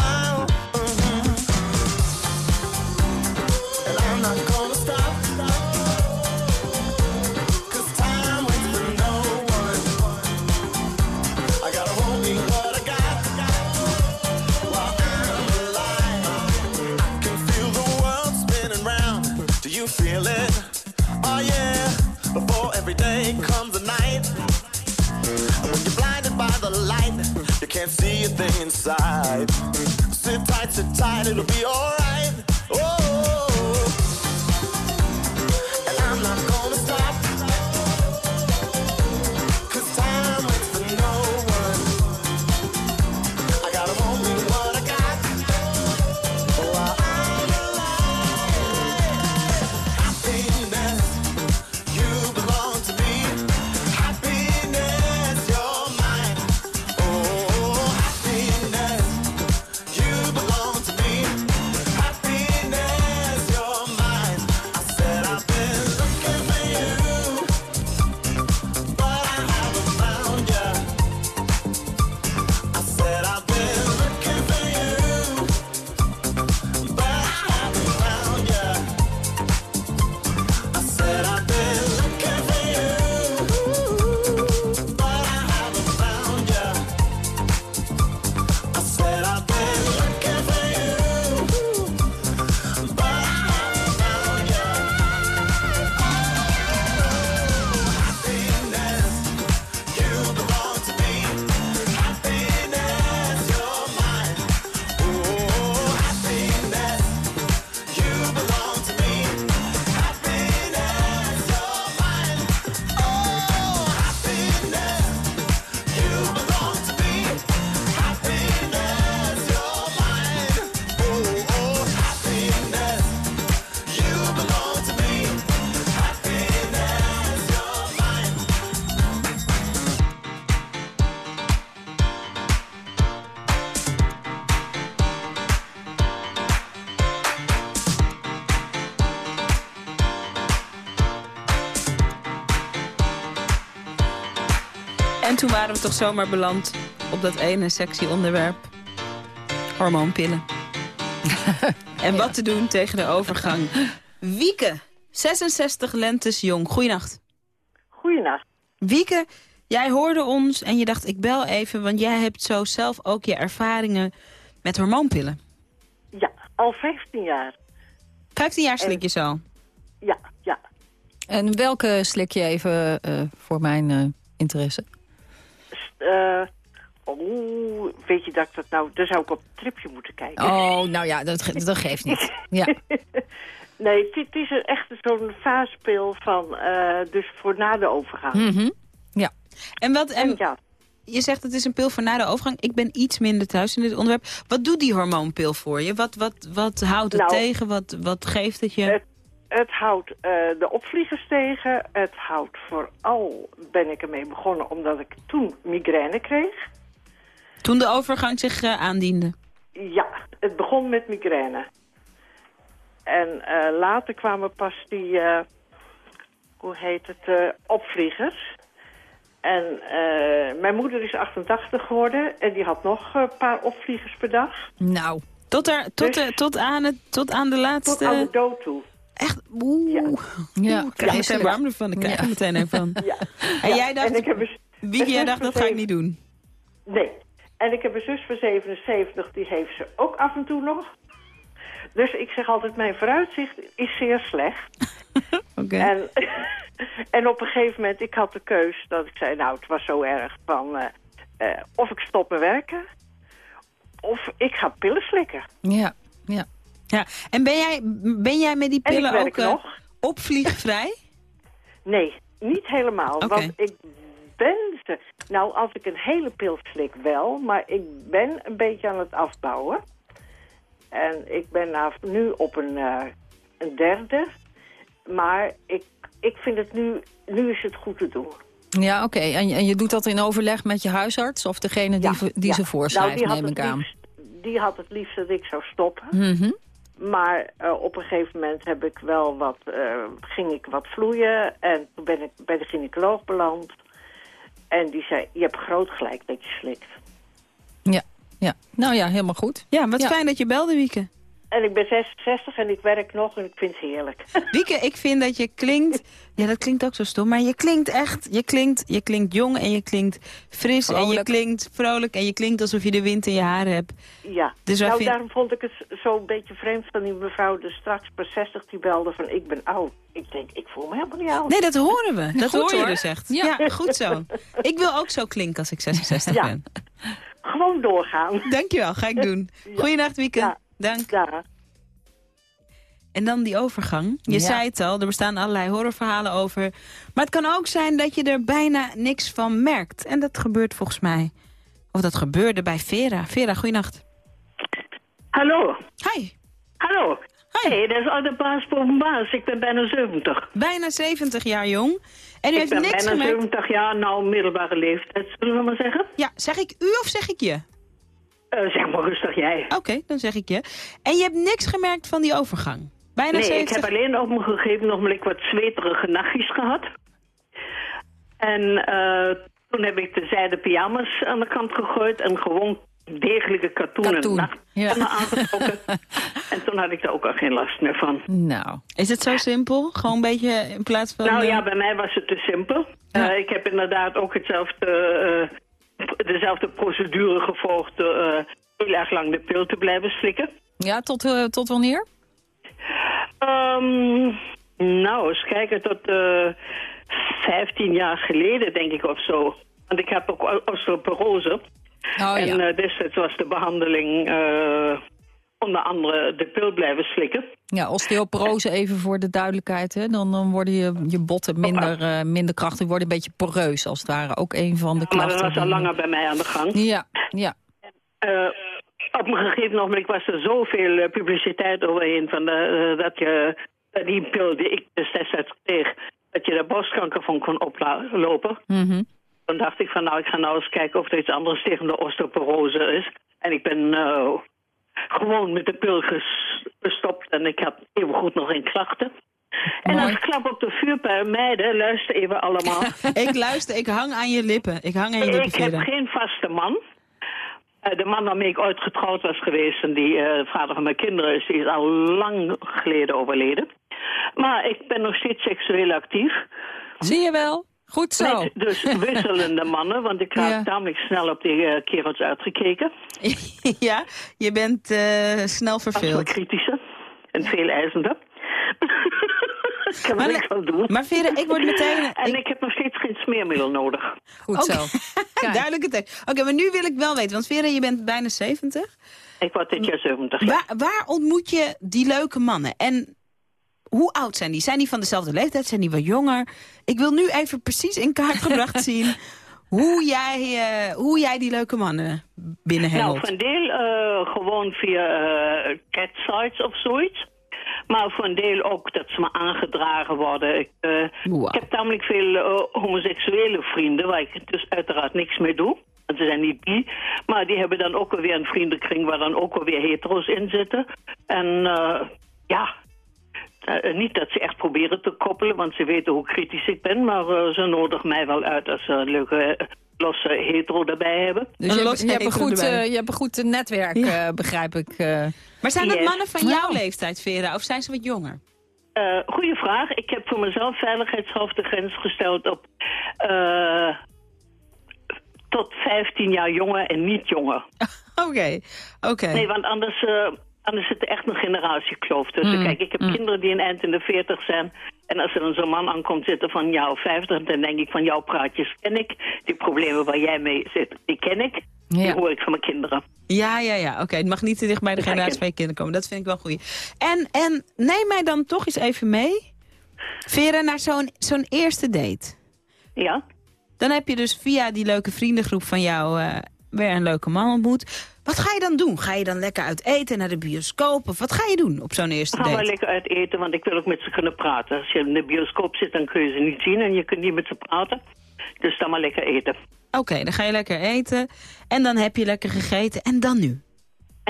You feel it? Oh yeah. Before every day comes a night. When you're blinded by the light, you can't see a thing inside. Sit tight, sit tight, it'll be alright. Toen waren we toch zomaar beland op dat ene sexy onderwerp. Hormoonpillen. en wat te doen tegen de overgang. Wieke, 66 lentes jong. Goeienacht. Goeienacht. Wieke, jij hoorde ons en je dacht ik bel even... want jij hebt zo zelf ook je ervaringen met hormoonpillen. Ja, al 15 jaar. 15 jaar slik je zo. Ja, ja. En welke slik je even eh, voor mijn eh, interesse? Eh Oeh, weet je dat ik dat nou... Daar zou ik op het tripje moeten kijken. Oh, nou ja, dat, ge- dat geeft niet. Ja. nee, het, is echt zo'n faaspil van... eh, dus voor na de overgang. Mhm. Ja. En wat... En, ja. Je zegt het is een pil voor na de overgang. Ik ben iets minder thuis in dit onderwerp. Wat doet die hormoonpil voor je? Wat, wat, wat houdt het Nou, tegen? Wat, wat geeft het je? Het, het houdt eh, de opvliegers tegen. Het houdt vooral, ben ik ermee begonnen, omdat ik toen migraine kreeg. Toen de overgang zich eh, aandiende. Ja, het begon met migraine. En eh, later kwamen pas die, hoe heet het, opvliegers. En mijn moeder is 88 geworden en die had nog een paar opvliegers per dag. Nou. Tot, er, tot, Dus- tot, aan, het, tot aan de laatste... Tot aan de dood toe. Echt? Oeh. Ja, Oeh, ik krijg meteen warm ervan. Ik krijg er Ja. meteen even van. Ja. En Ja, jij dacht, en ik heb Wieke, jij dacht dat ga ik niet doen. Nee. En ik heb een zus van 77, die heeft ze ook af en toe nog. Dus ik zeg altijd, mijn vooruitzicht is zeer slecht. Oké. En, en op een gegeven moment, ik had de keus dat ik zei, nou, het was zo erg van... eh, eh, of ik stop met werken, of ik ga pillen slikken. Ja, ja. Ja. En ben jij, ben jij met die pillen ook eh, nog. opvliegvrij? Nee, niet helemaal. Want ik ben ze... Nou, als ik een hele pil slik wel, maar ik ben een beetje aan het afbouwen. En ik ben nu op een, eh, een derde. Maar ik, ik vind het nu... Nu is het goed te doen. Ja, oké. En, je- en je doet dat in overleg met je huisarts of degene die, Ja, die ja. ze voorschrijft, Nou, die neem ik het aan. liefst- Die had het liefst dat ik zou stoppen. Mhm. Maar eh, op een gegeven moment heb ik wel wat, eh, ging ik wat vloeien. En toen ben ik bij de gynaecoloog beland. En die zei, je hebt groot gelijk dat je slikt. Ja, ja. Nou ja, helemaal goed. Ja, wat Ja. fijn dat je belde, Wieke. En ik ben 66 en ik werk nog en ik vind het heerlijk. Wieke, ik vind dat je klinkt... Ja, dat klinkt ook zo stom, maar je klinkt echt... Je klinkt, je klinkt jong en je klinkt fris en je Vrolijk. klinkt vrolijk... en je klinkt alsof je de wind in je haren hebt. Ja, Dus nou vind- daarom vond ik het zo'n beetje vreemd van die mevrouw de straks per 60 die belde van ik ben oud. Ik denk, ik voel me helemaal niet oud. Nee, dat horen we. Dat Goed, hoor je hoor. dus echt. Ja. Ja. goed zo. Ik wil ook zo klinken als ik 66 Ja. ben. Gewoon doorgaan. Dankjewel, ga ik doen. Goeienacht, Wieke. Dank. Ja. En dan die overgang. Je Ja. zei het al, er bestaan allerlei horrorverhalen over. Maar het kan ook zijn dat je er bijna niks van merkt. En dat gebeurt volgens mij. Of dat gebeurde bij Vera. Vera, goeienacht. Hallo. Hi. Hallo. Hey, dat is altijd baas boven baas. Ik ben bijna 70. Bijna 70 jaar jong. En u ik heeft ben niks bijna gemerkt. 70 jaar, nou middelbare leeftijd, zullen we maar zeggen. Ja, zeg ik u of zeg ik je? Eh, zeg maar rustig jij. Oké, dan zeg ik je. En je hebt niks gemerkt van die overgang? Bijna nee, 70? ik heb alleen op een gegeven moment wat zweterige nachtjes gehad. En eh, toen heb ik de zijde pyjama's aan de kant gegooid en gewoon degelijke katoenen Katoen, nacht ja. aangetrokken. en toen had ik er ook al geen last meer van. Nou. Is het zo simpel? Gewoon een beetje in plaats van... Nou eh, ja, bij mij was het te simpel. Ja. Eh, ik heb inderdaad ook hetzelfde, eh, dezelfde procedure gevolgd... door eh, heel erg lang de pil te blijven slikken. Ja, tot, eh, tot wanneer? Ehm, nou, eens kijken, tot eh 15 jaar geleden denk ik of zo. Want ik heb ook osteoporose. Oh en ja. destijds was de behandeling eh, onder andere de pil blijven slikken. Ja, osteoporose even voor de duidelijkheid. Hè? Dan, dan worden je, je botten minder, eh, minder krachtig, worden een beetje poreus als het ware. Ook een van de Maar klachten. dat was al langer bij mij aan de gang. Ja, ja. Eh, op een gegeven moment was er zoveel eh, publiciteit overheen van de, dat je die pil die ik dus destijds kreeg, dat je daar borstkanker van kon oplopen. Mhm. Toen dacht ik van nou, ik ga nou eens kijken of er iets anders tegen de osteoporose is. En ik ben gewoon met de pil ges- gestopt en ik heb even goed nog geen klachten. En als klap op de vuurpijl, meiden, luister even allemaal. ik luister, ik hang aan je lippen. Ik hang aan je lippen, Ik heb geen vaste man. Eh, de man waarmee ik ooit getrouwd was geweest en die eh, vader van mijn kinderen is, is al lang geleden overleden. Maar ik ben nog steeds seksueel actief. Zie je wel? Goed zo. Met dus wisselende mannen, want ik raak tamelijk snel op die eh, kerels uitgekeken. ja, je bent eh, snel verveeld. wat kritischer en veel eisender. ik kan er niks aan doen. Maar Vera, ik word meteen... En ik heb nog steeds geen smeermiddel nodig. Goed zo. Duidelijke tekst. Oké, maar nu wil ik wel weten, want Vera, je bent bijna 70. Ik word dit jaar 70. ja. Waar, waar ontmoet je die leuke mannen? En hoe oud zijn die? Zijn die van dezelfde leeftijd? Zijn die wat jonger? Ik wil nu even precies in kaart gebracht zien hoe jij, eh, hoe jij die leuke mannen binnenhengelt. Nou, een deel eh, gewoon via eh catsites of zoiets. Maar voor een deel ook dat ze me aangedragen worden. Ik, ik heb tamelijk veel homoseksuele vrienden waar ik dus uiteraard niks mee doe. Want ze zijn niet die. Maar die hebben dan ook alweer een vriendenkring waar dan ook alweer hetero's in zitten. En ja, eh, niet dat ze echt proberen te koppelen, want ze weten hoe kritisch ik ben. Maar eh, ze nodigen mij wel uit als ze een leuke eh, losse hetero erbij hebben. Dus je, hebt- je, hebt een goed, eh, je hebt een goed eh, netwerk, eh, begrijp ik. eh. Maar zijn dat Yes. mannen van jouw leeftijd, Vera? Of zijn ze wat jonger? Eh goeie vraag. Ik heb voor mezelf veiligheidshalve de grens gesteld op eh, tot 15 jaar jonger en niet jonger. Oké, oké. Nee, want anders, eh, anders zit er echt een generatiekloof tussen. Mm, Kijk, ik heb mm. kinderen die een eind in de 40 zijn. En als er dan zo'n man aankomt zitten van jou 50, dan denk ik van jouw praatjes ken ik. Die problemen waar jij mee zit, die ken ik. Die hoor ik van mijn kinderen. Ja, ja, ja. Oké, het mag niet te dicht bij de generatie van je kinderen komen. Dat vind ik wel goed. En, en neem mij dan toch eens even mee, Vera, naar zo'n zo'n eerste date. Ja. Dan heb je dus via die leuke vriendengroep van jou eh, weer een leuke man ontmoet. Wat ga je dan doen? Ga je dan lekker uit eten naar de bioscoop? Of wat ga je doen op zo'n eerste Gaan we date? lekker uit eten, want ik wil ook met ze kunnen praten. Als je in de bioscoop zit, dan kun je ze niet zien en je kunt niet met ze praten. Dus dan maar lekker eten. Oké, dan ga je lekker eten. En dan heb je lekker gegeten. En dan nu?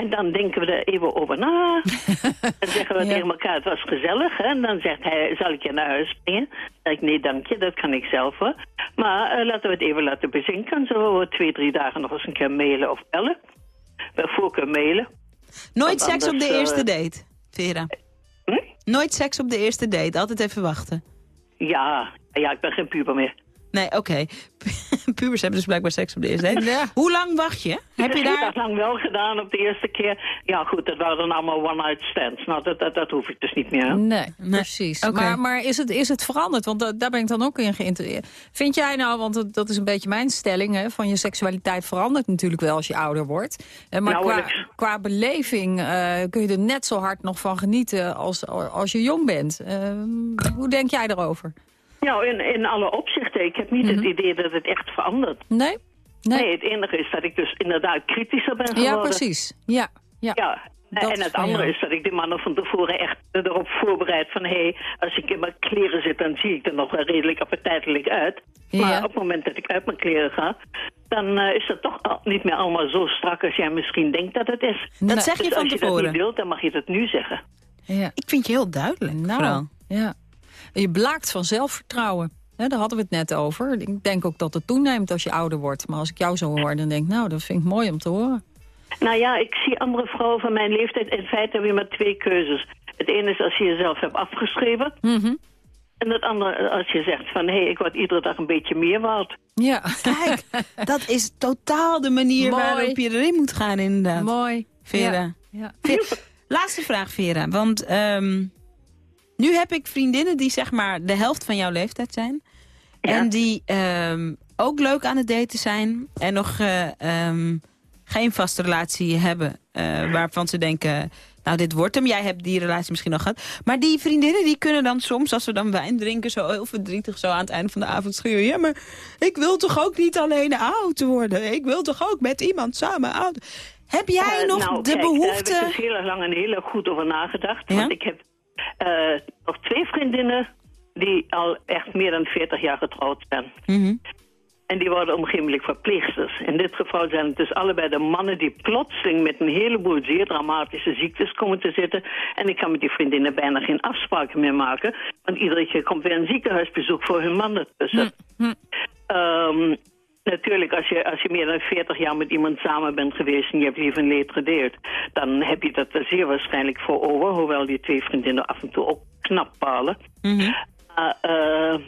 En dan denken we er even over na. dan zeggen we tegen elkaar, het was gezellig. Hè? En dan zegt hij, zal ik je naar huis brengen? Dan zeg ik, nee dank je, dat kan ik zelf hoor. Maar eh, laten we het even laten bezinken. Zo we twee, drie dagen nog eens een keer mailen of bellen. Bij voorkeur mailen. Nooit Want seks op de eh, eerste date, Vera. Nooit seks op de eerste date. Altijd even wachten. Ja, ja, ik ben geen puber meer. Nee, oké. Pubers hebben dus blijkbaar seks op de eerste date. Hoe lang wacht je? Heb je Ik heb daar... dat lang wel gedaan op de eerste keer. Ja goed, dat waren dan allemaal one-night stands. Nou, dat, dat, dat hoef ik dus niet meer. Nee, precies. Oké. Maar, maar is, het, is het veranderd? Want da- daar ben ik dan ook in geïnteresseerd. Vind jij nou, want dat, dat is een beetje mijn stelling... Hè, van je seksualiteit verandert natuurlijk wel als je ouder wordt. Eh, maar qua, Nauwelijks. qua beleving eh, kun je er net zo hard nog van genieten als, als je jong bent. Eh, hoe denk jij daarover? Nou, in, in alle opzichten. Ik heb niet het idee dat het echt verandert. Mhm. Nee? Nee. het enige is dat ik dus inderdaad kritischer ben geworden. Ja, precies. Ja, ja. Ja. Dat en het andere is dat ik de mannen van tevoren echt erop voorbereid van... hé, hey, als ik in mijn kleren zit, dan zie ik er nog wel redelijk appetijtelijk uit. Maar Ja. op het moment dat ik uit mijn kleren ga... dan eh, is dat toch al- niet meer allemaal zo strak als jij misschien denkt dat het is. Dat zeg je dus van als je tevoren. dat niet wilt, dan mag je dat nu zeggen. Ja. Ik vind je heel duidelijk, Nou, vooral. ja. Je blaakt van zelfvertrouwen. Hè, daar hadden we het net over. Ik denk ook dat het toeneemt als je ouder wordt. Maar als ik jou zo hoor, dan denk ik, nou, dat vind ik mooi om te horen. Nou ja, ik zie andere vrouwen van mijn leeftijd. In feite heb je maar twee keuzes. Het ene is als je jezelf hebt afgeschreven. Mhm. En het andere als je zegt van... hé, hey, ik word iedere dag een beetje meer waard. Ja. Kijk, dat is totaal de manier Mooi. waarop je erin moet gaan, inderdaad. Mooi. Vera. Ja. Vera, Laatste vraag, Vera. Want ehm, nu heb ik vriendinnen die zeg maar de helft van jouw leeftijd zijn. En die ehm, ook leuk aan het daten zijn. En nog eh, ehm, geen vaste relatie hebben. eh, waarvan ze denken, nou dit wordt hem. Jij hebt die relatie misschien al gehad. Maar die vriendinnen die kunnen dan soms, als we dan wijn drinken... zo heel verdrietig zo aan het einde van de avond schreeuwen. Ja, maar ik wil toch ook niet alleen oud worden. Ik wil toch ook met iemand samen oud. Heb jij Eh, nog nou, de kijk, behoefte... Daar heb ik dus heel lang en heel goed over nagedacht. Ja? Want ik heb eh, nog twee vriendinnen die al echt meer dan 40 jaar getrouwd zijn. Mhm. En die worden omgeemelijk verpleegsters. In dit geval zijn het dus allebei de mannen die plotseling met een heleboel zeer dramatische ziektes komen te zitten. En ik kan met die vriendinnen bijna geen afspraken meer maken. Want iedere keer komt weer een ziekenhuisbezoek voor hun mannen tussen. Ehm, natuurlijk, als je, als je meer dan 40 jaar met iemand samen bent geweest en je hebt een leed gedeeld, dan heb je dat er zeer waarschijnlijk voor over. Hoewel die twee vriendinnen af en toe ook knap palen. Maar, eh,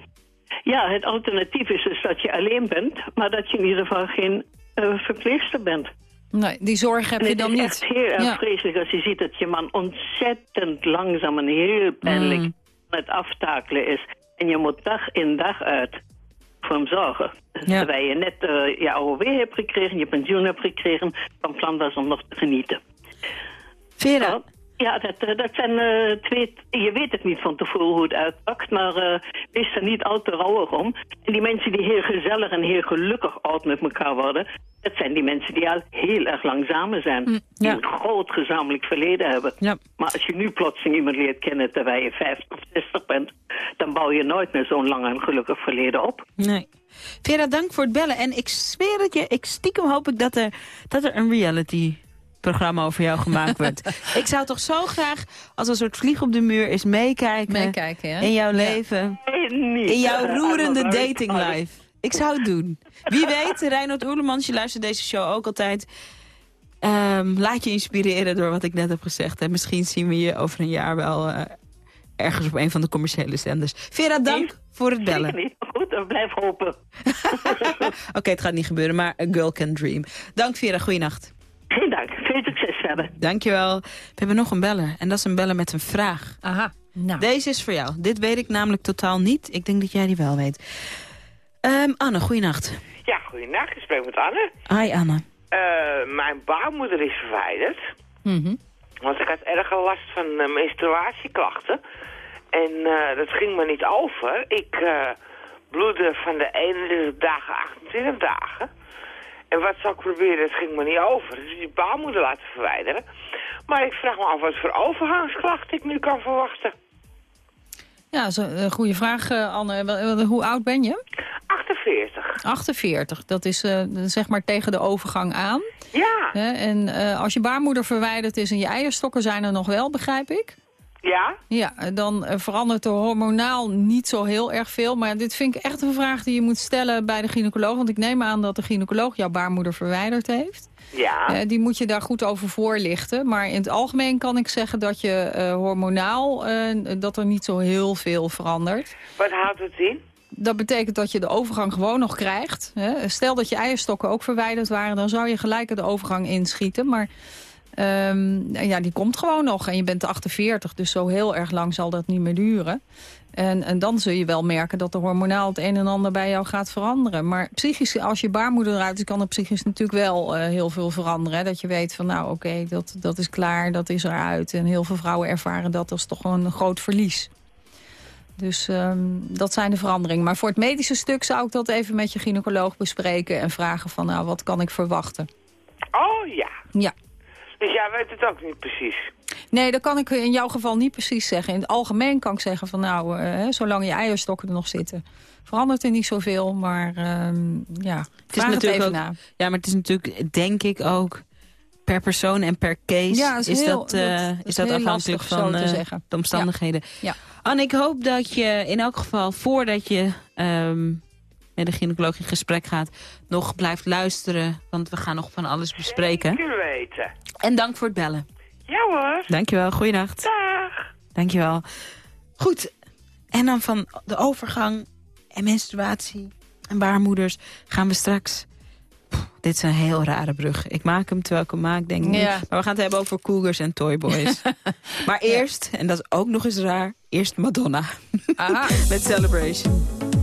ja, het alternatief is dus dat je alleen bent, maar dat je in ieder geval geen eh, verpleegster bent. Nee, die zorg heb je het dan is niet. echt heel erg Ja. vreselijk als je ziet dat je man ontzettend langzaam en heel pijnlijk Mm. aan het aftakelen is. En je moet dag in dag uit voor hem zorgen. Terwijl je net eh, je AOW hebt gekregen, je pensioen hebt gekregen, van plan was om nog te genieten. Vera. Ja, dat, eh, dat zijn eh, twee... Je weet het niet van tevoren hoe het uitpakt, maar eh, wees er niet al te rouwig om. En die mensen die heel gezellig en heel gelukkig oud met elkaar worden... dat zijn die mensen die al heel erg lang samen zijn. Die een groot gezamenlijk verleden hebben. Maar als je nu plotseling iemand leert kennen terwijl je 50 of 60 bent... dan bouw je nooit meer zo'n lang en gelukkig verleden op. Nee. Vera, dank voor het bellen. En ik zweer het je, ik stiekem hoop ik dat er, dat er een reality programma over jou gemaakt wordt. ik zou toch zo graag als een soort vlieg op de muur eens meekijken, Meekijken, hè? in jouw Ja. leven. In jouw roerende dating life. Ik zou het doen. Wie weet, Reinhard Oerlemans, je luistert deze show ook altijd. Ehm, laat je inspireren door wat ik net heb gezegd. En misschien zien we je over een jaar wel eh, ergens op een van de commerciële zenders. Vera, dank voor het bellen. Zeker niet. Goed, dan blijf hopen. Oké, het gaat niet gebeuren, maar a girl can dream. Dank Vera, goeienacht. Geen dank. Succes verder. Dankjewel. We hebben nog een beller. En dat is een beller met een vraag. Aha. Nou. Deze is voor jou. Dit weet ik namelijk totaal niet. Ik denk dat jij die wel weet. Ehm, Anne, goeienacht. Ja, goeienacht. Ik spreek met Anne. Hi Anne. Eh, mijn baarmoeder is verwijderd. Want ik had erg last van eh, menstruatieklachten. En eh, dat ging me niet over. Ik eh, bloedde van de 31 dagen 28 dagen. En wat zou ik proberen, het ging me niet over. Dus die baarmoeder laten verwijderen. Maar ik vraag me af wat voor overgangsklachten ik nu kan verwachten. Ja, dat is een goede vraag, eh, Anne. Hoe oud ben je? 48. 48. Dat is eh, zeg maar tegen de overgang aan. Ja. En eh, als je baarmoeder verwijderd is en je eierstokken zijn er nog wel, begrijp ik? Ja? Ja, dan eh, verandert er hormonaal niet zo heel erg veel. Maar dit vind ik echt een vraag die je moet stellen bij de gynaecoloog. Want ik neem aan dat de gynaecoloog jouw baarmoeder verwijderd heeft. Ja. Eh, die moet je daar goed over voorlichten. Maar in het algemeen kan ik zeggen dat je eh, hormonaal... dat er niet zo heel veel verandert. Wat houdt het in? Dat betekent dat je de overgang gewoon nog krijgt. Hè. Stel dat je eierstokken ook verwijderd waren... dan zou je gelijk de overgang inschieten. Maar ehm, ja, die komt gewoon nog. En je bent 48, dus zo heel erg lang zal dat niet meer duren. En, en dan zul je wel merken dat er hormonaal het een en ander bij jou gaat veranderen. Maar psychisch, als je baarmoeder eruit is, kan er psychisch natuurlijk wel eh, heel veel veranderen. Hè? Dat je weet van, nou oké, dat, dat is klaar, dat is eruit. En heel veel vrouwen ervaren dat als toch een groot verlies. Dus ehm, dat zijn de veranderingen. Maar voor het medische stuk zou ik dat even met je gynaecoloog bespreken... en vragen van, nou, wat kan ik verwachten? Oh ja. Ja. Dus jij weet het ook niet precies. Nee, dat kan ik in jouw geval niet precies zeggen. In het algemeen kan ik zeggen van, nou, eh, hè, zolang je eierstokken er nog zitten... verandert er niet zoveel, maar ehm, ja, Het is vraag het natuurlijk even ook, na. Ja, maar het is natuurlijk, denk ik ook, per persoon en per case Ja, is, is heel- dat, eh, is is dat afhankelijk van eh, de omstandigheden. Ja. Anne, ik hoop dat je in elk geval, voordat je ehm, met de gynaecoloog in gesprek gaat, nog blijft luisteren. Want we gaan nog van alles bespreken. Zeker weten. En dank voor het bellen. Ja hoor. Dankjewel, goeienacht. Dag. Dankjewel. Goed, en dan van de overgang en menstruatie en baarmoeders gaan we straks... Pff, dit is een heel rare brug. Ik maak hem terwijl ik hem maak, denk ik. Ja. Maar we gaan het hebben over cougars en toyboys. maar eerst, en dat is ook nog eens raar, eerst Madonna. Aha. Met Celebration.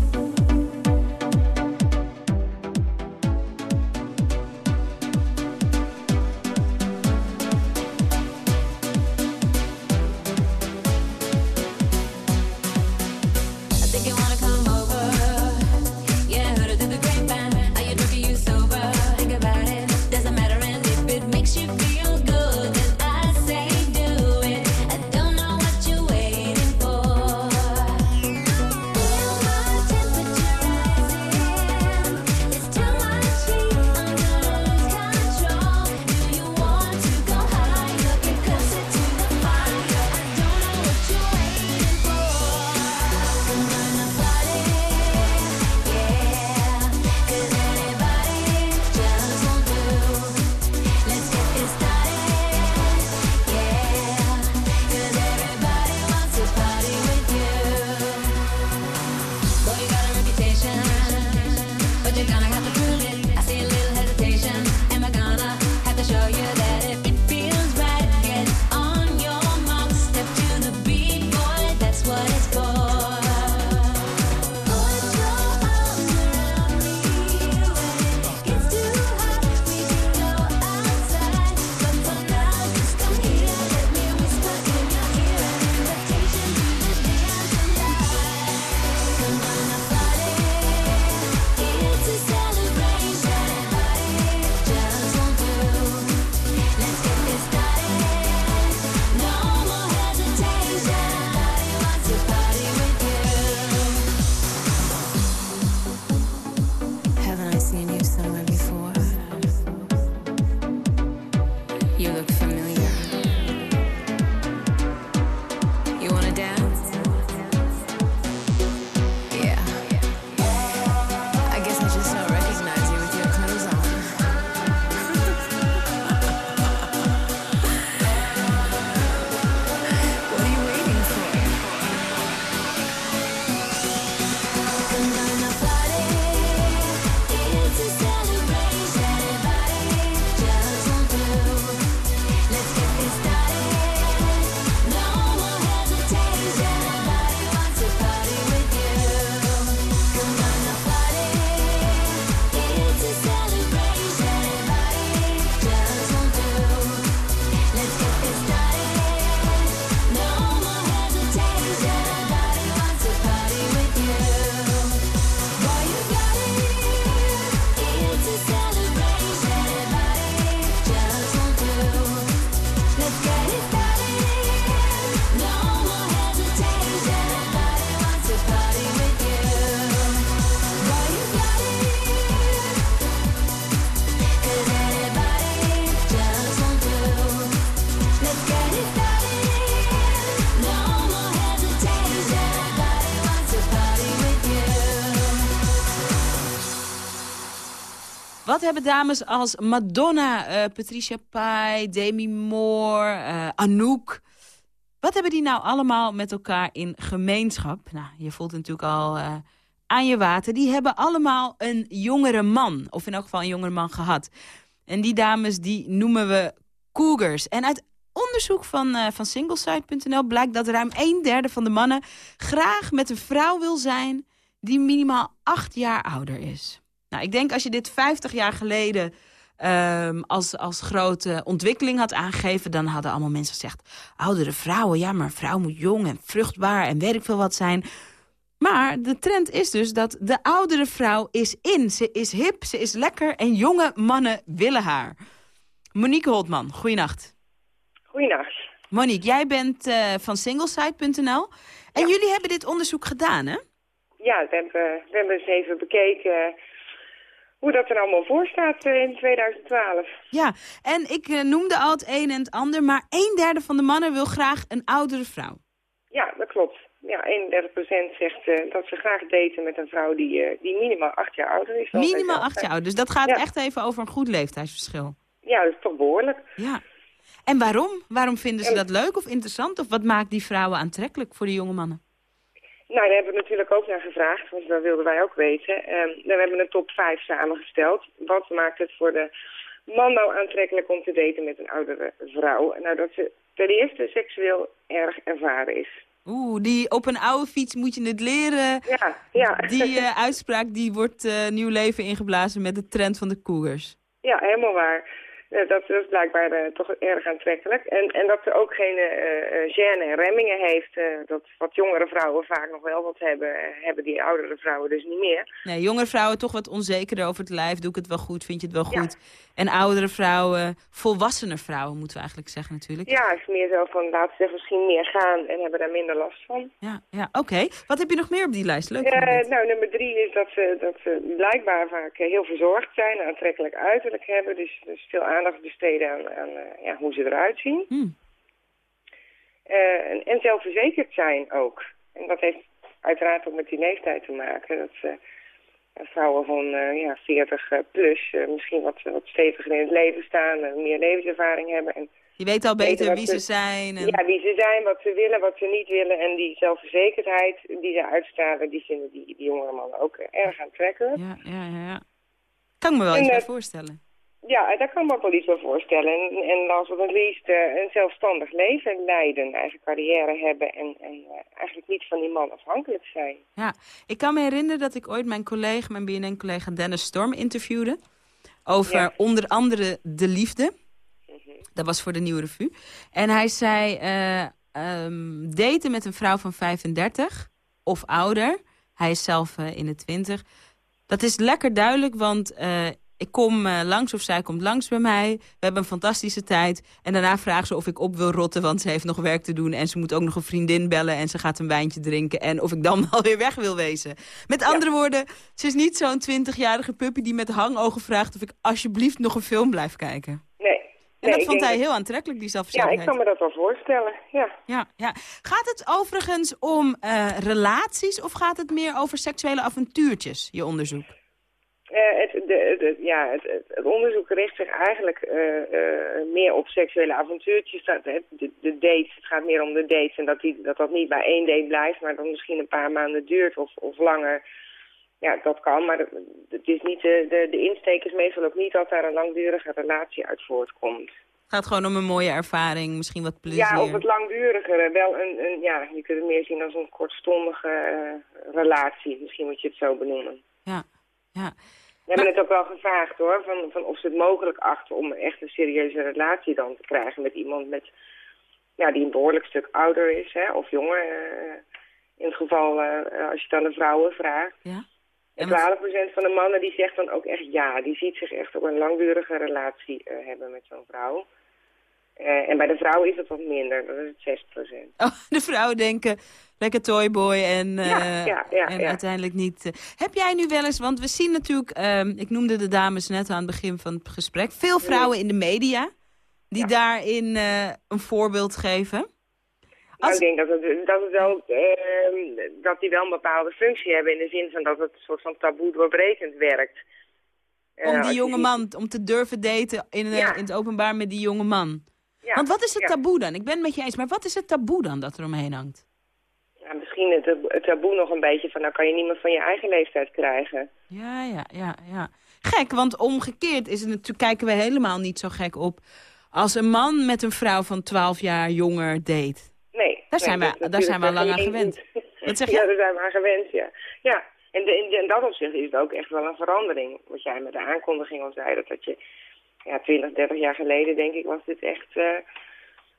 Hebben dames als Madonna, eh, Patricia Pai, Demi Moore, eh, Anouk... Wat hebben die nou allemaal met elkaar in gemeenschap? Nou, je voelt natuurlijk al eh, aan je water. Die hebben allemaal een jongere man. Of in elk geval een jongere man gehad. En die dames die noemen we cougars. En uit onderzoek van, eh van singlesite.nl blijkt dat ruim een derde van de mannen... graag met een vrouw wil zijn die minimaal acht jaar ouder is. Nou, ik denk als je dit 50 jaar geleden ehm, als, als grote ontwikkeling had aangegeven... dan hadden allemaal mensen gezegd... oudere vrouwen, ja, maar een vrouw moet jong en vruchtbaar en weet ik veel wat zijn. Maar de trend is dus dat de oudere vrouw is in. Ze is hip, ze is lekker en jonge mannen willen haar. Monique Holtman, goeienacht. Goeienacht. Monique, jij bent eh, van singlesite.nl. En jullie hebben dit onderzoek gedaan, hè? Ja, we hebben, we hebben eens even bekeken hoe dat er allemaal voor staat eh, in 2012. Ja, en ik eh, noemde al het een en het ander... maar een derde van de mannen wil graag een oudere vrouw. Ja, dat klopt. Ja, 31% zegt eh, dat ze graag daten met een vrouw die, die minimaal acht jaar ouder is. Minimaal acht jaar oud. Dus dat gaat Ja. echt even over een goed leeftijdsverschil. Ja, dat is toch behoorlijk. Ja. En waarom? Waarom vinden ze dat leuk of interessant? Of wat maakt die vrouwen aantrekkelijk voor de jonge mannen? Nou, daar hebben we natuurlijk ook naar gevraagd, want dat wilden wij ook weten. Ehm, we hebben een top 5 samengesteld. Wat maakt het voor de man nou aantrekkelijk om te daten met een oudere vrouw? Nou, dat ze ten eerste seksueel erg ervaren is. Oeh, die op een oude fiets moet je het leren. Ja, ja. Die eh, uitspraak die wordt eh, nieuw leven ingeblazen met de trend van de cougars. Ja, helemaal waar. Eh, dat, dat is blijkbaar eh, toch erg aantrekkelijk. En, en dat ze ook geen eh gêne en remmingen heeft. dat wat jongere vrouwen vaak nog wel wat hebben, hebben die oudere vrouwen dus niet meer. Nee, jonge vrouwen toch wat onzekerder over het lijf. Doe ik het wel goed? Vind je het wel goed? En oudere vrouwen, volwassene vrouwen moeten we eigenlijk zeggen natuurlijk. Ja, is meer zo van laten ze misschien meer gaan en hebben daar minder last van. Ja, ja oké. Wat heb je nog meer op die lijst? Leuk. nou, nummer drie is dat ze, dat ze blijkbaar vaak heel verzorgd zijn, aantrekkelijk uiterlijk hebben. Dus, dus veel aandacht besteden aan, aan eh, ja, hoe ze eruit zien. Hmm. Eh, en, en zelfverzekerd zijn ook. En dat heeft uiteraard ook met die leeftijd te maken. Dat eh, vrouwen van ja, 40 eh, plus misschien wat, wat steviger in het leven staan, eh, meer levenservaring hebben. En Je weet al beter wie ze zijn. En... Ja, wie ze zijn, wat ze willen, wat ze niet willen. En die zelfverzekerdheid die ze uitstralen, die vinden die, die jongere mannen ook erg aantrekkelijk. Ja, ja, ja. ja. Kan ik me wel En, iets voorstellen. Ja, daar kan ik me ook wel iets bij voorstellen. En, en last but not least een zelfstandig leven leiden, eigen carrière hebben en, en eh, eigenlijk niet van die man afhankelijk zijn. Ja, ik kan me herinneren dat ik ooit mijn collega, mijn BNN-collega Dennis Storm interviewde. Over Ja. onder andere de liefde. Dat was voor de Nieuwe Revue. En hij zei, eh, ehm, daten met een vrouw van 35 of ouder. Hij is zelf eh, in de 20. Dat is lekker duidelijk, want ik kom eh, langs of zij komt langs bij mij. We hebben een fantastische tijd. En daarna vraagt ze of ik op wil rotten, want ze heeft nog werk te doen. En ze moet ook nog een vriendin bellen en ze gaat een wijntje drinken. En of ik dan wel weer weg wil wezen. Met andere woorden, ze is niet zo'n 20-jarige puppy die met hangogen vraagt... of ik alsjeblieft nog een film blijf kijken. Nee. En Nee, dat vond hij dat- heel aantrekkelijk, die Ja, ik zelfverzekerdheid. kan me dat wel voorstellen, ja. Ja, ja. Gaat het overigens om eh, relaties of gaat het meer over seksuele avontuurtjes, je onderzoek? Eh, het, de, de, ja, het, onderzoek richt zich eigenlijk eh, eh, meer op seksuele avontuurtjes. Dat, de, de dates, het gaat meer om de dates en dat, die, dat dat niet bij één date blijft, maar dat misschien een paar maanden duurt of, of langer. Ja, dat kan, maar het, is niet de, de, de insteek is meestal ook niet dat daar een langdurige relatie uit voortkomt. Het gaat gewoon om een mooie ervaring, misschien wat plezier. Ja, of het langdurigere. Wel een, een, ja, je kunt het meer zien als een kortstondige relatie. Misschien moet je het zo benoemen. Ja, ja. We hebben het ook wel gevraagd hoor, van, van of ze het mogelijk achten om echt een serieuze relatie dan te krijgen met iemand met, ja, die een behoorlijk stuk ouder is, hè, of jonger. eh, in het geval, eh, als je het aan de vrouwen vraagt. Ja. En 12% van de mannen die zegt dan ook echt ja, die ziet zich echt op een langdurige relatie eh, hebben met zo'n vrouw. Eh, en bij de vrouwen is het wat minder, dat is het 6%. Oh, de vrouwen denken, lekker toyboy en, eh, Ja, ja, ja, en uiteindelijk niet. eh. Heb jij nu wel eens, want we zien natuurlijk, ehm, ik noemde de dames net aan het begin van het gesprek, veel vrouwen in de media die daarin een voorbeeld geven. Nou, ik denk dat, het, dat, het wel, ehm, dat die wel een bepaalde functie hebben in de zin van dat het een soort van taboe doorbrekend werkt. om die jonge man, om te durven daten in, in het openbaar met die jonge man. Ja, Want wat is het taboe dan? Ik ben het met je eens, maar wat is het taboe dan dat er omheen hangt? Ja, misschien het, het taboe nog een beetje van, nou kan je niemand van je eigen leeftijd krijgen. Ja, ja, ja, ja. Gek, want omgekeerd is het natuurlijk, kijken we helemaal niet zo gek op als een man met een vrouw van 12 jaar jonger date. Nee. Daar zijn nee, we- dat daar zijn we al lang aan gewend. niet. Wat zeg je? Ja, daar zijn we aan gewend, ja. Ja, en de- in, in dat opzicht is het ook echt wel een verandering. Wat jij met de aankondiging al zei, dat, dat je... Ja, 20, 30 jaar geleden denk ik was dit echt uh,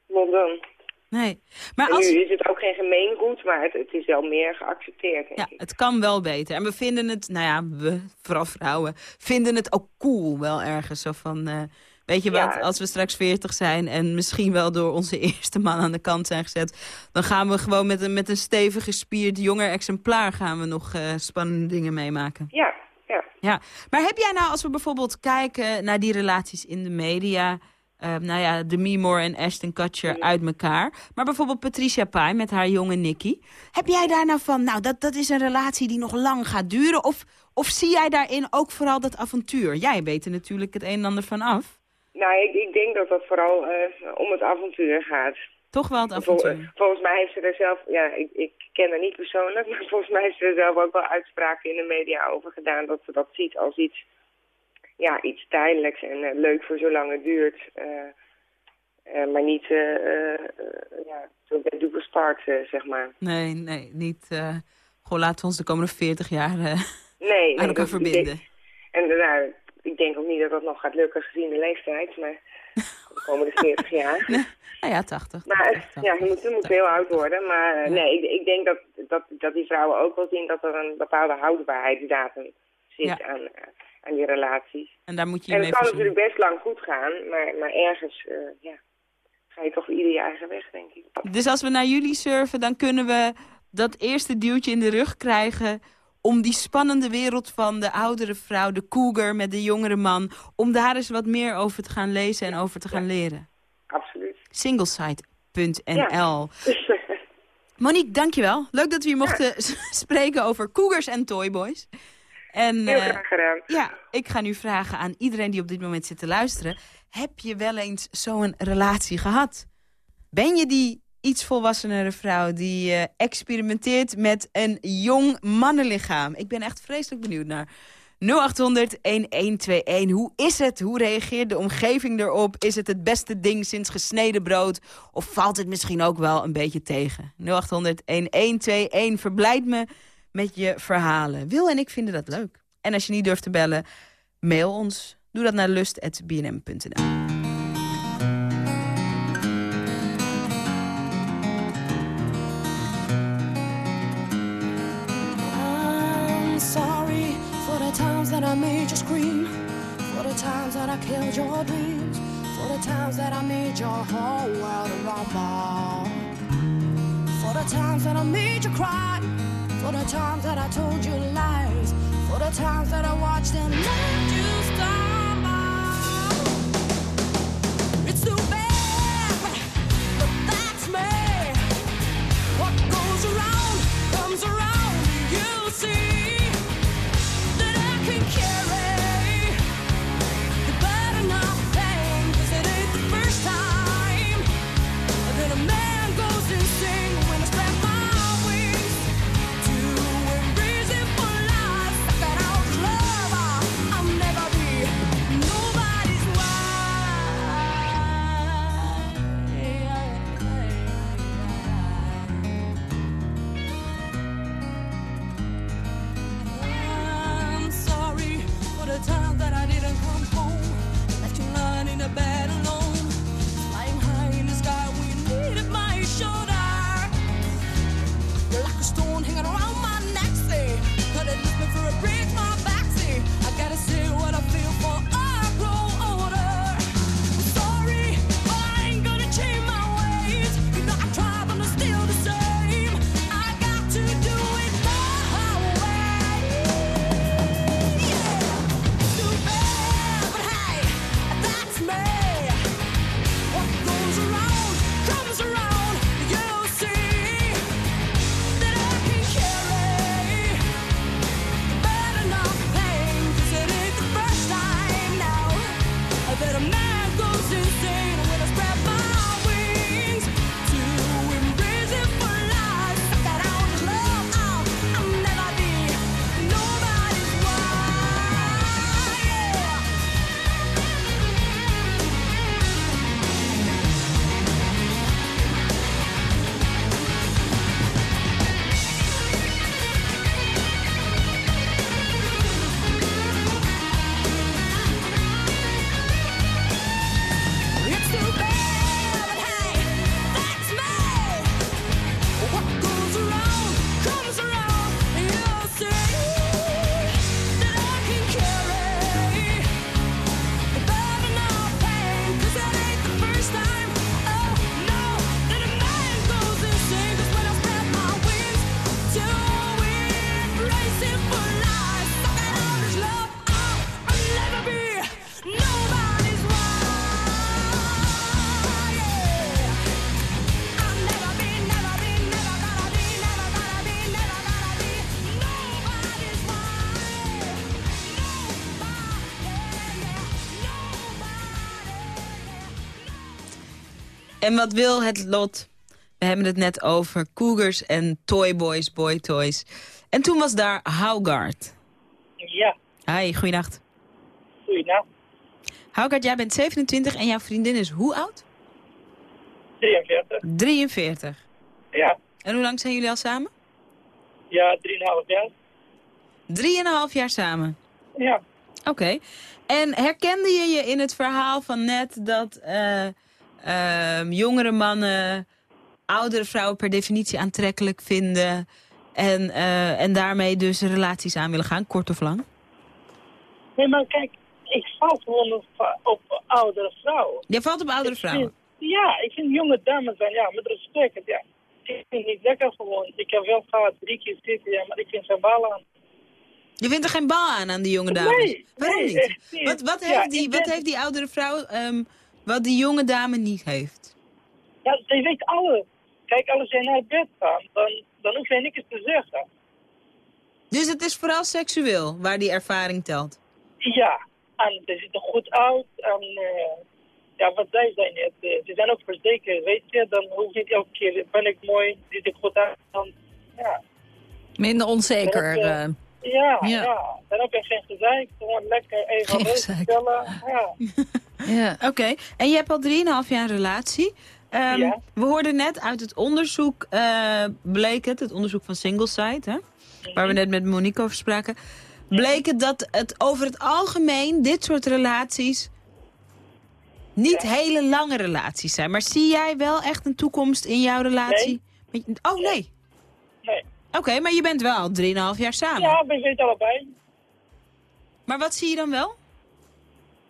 done. Nee. Maar en als... nu is het ook geen gemeengoed, maar het, het is wel meer geaccepteerd, denk Ja, ik. het kan wel beter. En we vinden het, nou ja, we, vooral vrouwen, vinden het ook cool wel ergens. Zo van, eh, weet je Ja. wat, als we straks 40 zijn en misschien wel door onze eerste man aan de kant zijn gezet, dan gaan we gewoon met een, met een stevig gespierd jonger exemplaar gaan we nog eh, spannende dingen meemaken. Ja, ja. Maar heb jij nou, als we bijvoorbeeld kijken naar die relaties in de media... eh, nou ja, Demi Moore en Ashton Kutcher uit elkaar. Maar bijvoorbeeld Patricia Pai met haar jonge Nicky. Heb jij daar nou van, nou, dat, dat is een relatie die nog lang gaat duren? Of, of zie jij daarin ook vooral dat avontuur? Jij weet er natuurlijk het een en ander van af. Nou, ik, ik denk dat dat vooral eh, om het avontuur gaat. Toch wel het Vol- avontuur. volgens mij heeft ze er zelf, ja, ik, ik ken haar niet persoonlijk, maar volgens mij heeft ze er zelf ook wel uitspraken in de media over gedaan dat ze dat ziet als iets, ja, iets tijdelijks en eh, leuk voor zolang het duurt. eh, eh, maar niet, ja, zo bij duper start, zeg maar. Nee, nee, niet... gewoon laten we ons de komende 40 jaar Nee, aan elkaar verbinden. en nou, ik denk ook niet dat dat nog gaat lukken gezien de leeftijd, maar de komende 40 jaar. Nou ja, 80. Maar het- ja, je moet, je moet heel oud worden. Maar nee, ik, ik denk dat, dat, dat die vrouwen ook wel zien dat er een bepaalde houdbaarheidsdatum zit Ja. aan, eh, aan die relaties. En daar moet je je En het kan natuurlijk best lang goed gaan, maar, maar ergens eh, ja, ga je toch ieder je eigen weg, denk ik. Dus als we naar jullie surfen, dan kunnen we dat eerste duwtje in de rug krijgen... om die spannende wereld van de oudere vrouw, de cougar met de jongere man... om daar eens wat meer over te gaan lezen en over te gaan leren. Absoluut. Singlesite.nl Monique, dankjewel. Leuk dat we hier mochten spreken over cougars en toyboys. En, Heel eh, graag gedaan. ja, ik ga nu vragen aan iedereen die op dit moment zit te luisteren... heb je wel eens zo'n relatie gehad? Ben je die iets volwassenere vrouw die eh, experimenteert met een jong mannenlichaam? Ik ben echt vreselijk benieuwd naar 0800-1121. Hoe is het? Hoe reageert de omgeving erop? Is het het beste ding sinds gesneden brood? Of valt het misschien ook wel een beetje tegen? 0800-1121. Verblijd me met je verhalen. Wil en ik vinden dat leuk. En als je niet durft te bellen, mail ons. Doe dat naar lust.bnm.nl. scream, for the times that I killed your dreams, for the times that I made your whole world rumble, for the times that I made you cry, for the times that I told you lies, for the times that I watched and let you stumble. En wat wil het lot? We hebben het net over Cougars en Toyboys, Boy Toys. En toen was daar Hougaard. Ja, Hi, goeienacht. goeienacht. Hougaard, jij bent 27 en jouw vriendin is hoe oud? 43. 43. Ja, En hoe lang zijn jullie al samen? ja, 3,5 jaar. Drieënhalf jaar samen. Ja. Oké. En herkende je je in het verhaal van net dat eh, ehm, jongere mannen oudere vrouwen per definitie aantrekkelijk vinden en, eh, en daarmee dus relaties aan willen gaan, kort of lang? Nee, maar kijk, ik val gewoon op, op oudere vrouwen. Jij valt op oudere Ik vrouwen? vind- ja, ik vind jonge dames dan, ja, met respect. Ja. Ik vind het niet lekker gewoon. Ik heb wel gehad drie keer zitten, ja, maar ik vind geen bal aan. Je vindt er geen bal aan aan die jonge dames? Nee, Waarom nee, niet? Wat, wat, Ja, heeft die, wat ben- heeft die oudere vrouw ehm, wat die jonge dame niet heeft? Ja, ze weet alles. Kijk, als jij naar bed gaat, dan, dan hoef je niks te zeggen. Dus het is vooral seksueel waar die ervaring telt? Ja, en ze ziet er goed uit. En eh, ja, wat zij zijn net, eh, ze zijn ook verzekerd, weet je. Dan hoef je niet elke keer, ben ik mooi, ziet ik goed uit. Dan, ja, Minder onzeker. Dat. Ja, Ja. ja. Heb je geen gezeik, gewoon lekker even stellen. Ja. Ja. Oké, en je hebt al 3,5 jaar een relatie. Ehm, Ja. We hoorden net uit het onderzoek, eh, bleek het, het onderzoek van Singleside, hè, waar we net met Monique over spraken, bleek het dat het over het algemeen dit soort relaties niet hele lange relaties zijn. Maar zie jij wel echt een toekomst in jouw relatie? Oh, nee. Oké, maar je bent wel al 3,5 jaar samen. Ja, we weten allebei. Maar wat zie je dan wel?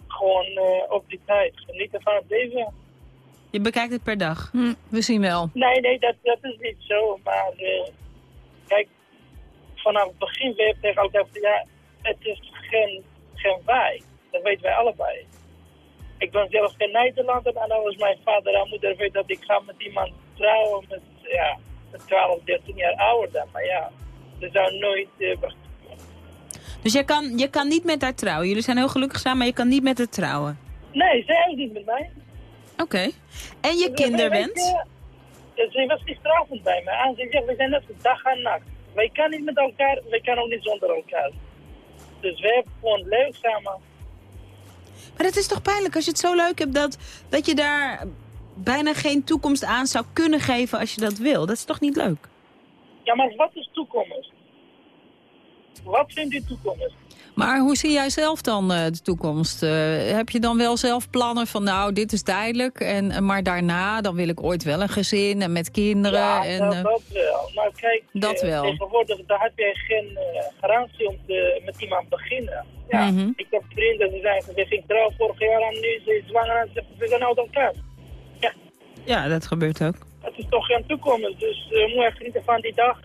Gewoon eh, op die tijd, genieten van het leven. Je bekijkt het per dag. Hm, we zien wel. Nee, nee, dat, dat is niet zo. Maar eh, kijk, vanaf het begin we hebben tegen elkaar ja, het is geen, geen wij. Dat weten wij allebei. Ik ben zelf geen Nederlander en dan was mijn vader en moeder weet dat ik ga met iemand trouwen met, ja, 12, 13 jaar ouder dan. Maar ja, ze zou nooit... eh, Dus je kan, je kan niet met haar trouwen. Jullie zijn heel gelukkig samen, maar je kan niet met haar trouwen. nee, zij ook niet met mij. Oké. En je Dus, kinderwens? weet je, Ze was gisteravond bij mij en ze zegt, we zijn net dag en nacht. Wij kunnen niet met elkaar, wij kunnen ook niet zonder elkaar. Dus wij hebben gewoon leuk samen. Maar het is toch pijnlijk als je het zo leuk hebt dat, dat je daar bijna geen toekomst aan zou kunnen geven als je dat wil. Dat is toch niet leuk? Ja, maar wat is toekomst? Wat vindt u toekomst? Maar hoe zie jij zelf dan eh, de toekomst? Eh, heb je dan wel zelf plannen van nou, dit is duidelijk. En, eh, maar daarna, dan wil ik ooit wel een gezin en met kinderen. ja, en, dat, dat wel. Nou kijk, dat wel. tegenwoordig daar heb je geen garantie om te, met iemand te beginnen. Ja, Mhm. ik heb vrienden die zeggen, ze ging trouwen vorig jaar en nu is ze zwanger en ze zijn uit elkaar. Ja, dat gebeurt ook. het is toch geen toekomst, dus uh, moet je genieten van die dag.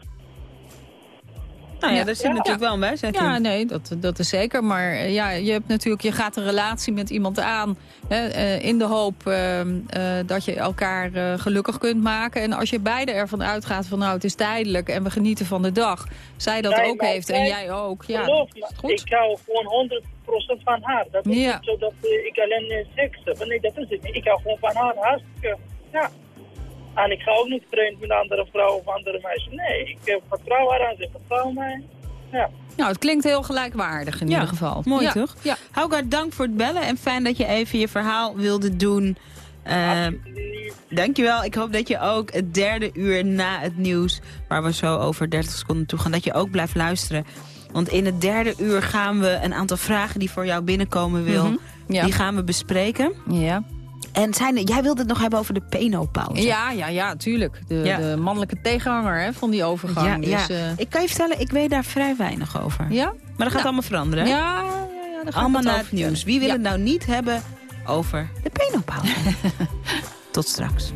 Nou ja, daar zit natuurlijk wel een wijsheid Ja, in. nee, dat, dat is zeker. Maar eh, ja, je hebt natuurlijk, je gaat een relatie met iemand aan hè, eh, in de hoop ehm, eh, dat je elkaar eh, gelukkig kunt maken. En als je beide ervan uitgaat van nou, het is tijdelijk en we genieten van de dag. Zij dat Nee, ook heeft en jij ook. Ja, Geloof me, ik hou gewoon 100% van haar. Dat is Ja. niet zo dat ik alleen seks heb. Nee, dat is het niet. Ik hou gewoon van haar, hartstikke. Ja. En ik ga ook niet vreemd met andere vrouwen of andere meisjes. Nee, ik eh, vertrouw haar en ze vertrouwt mij. Ja. Nou, het klinkt heel gelijkwaardig in Ja, ieder geval. Mooi Ja. toch? Ja. Hougaard, dank voor het bellen en fijn dat je even je verhaal wilde doen. Uh, dankjewel. Ik hoop dat je ook het derde uur na het nieuws, waar we zo over 30 seconden toe gaan, dat je ook blijft luisteren. Want in het derde uur gaan we een aantal vragen die voor jou binnenkomen wil, Mhm, ja. die gaan we bespreken. Ja. En zijn, jij wilde het nog hebben over de penopauze. Ja, ja, ja, tuurlijk. De, Ja. de mannelijke tegenhanger hè, van die overgang. Ja, dus, ja. eh, Ik kan je vertellen, ik weet daar vrij weinig over. Ja? Maar dat gaat Nou, allemaal veranderen. hè? Ja, ja, ja, Allemaal wat na over het nieuws. Wie wil het nou niet hebben over de penopauze? Tot straks.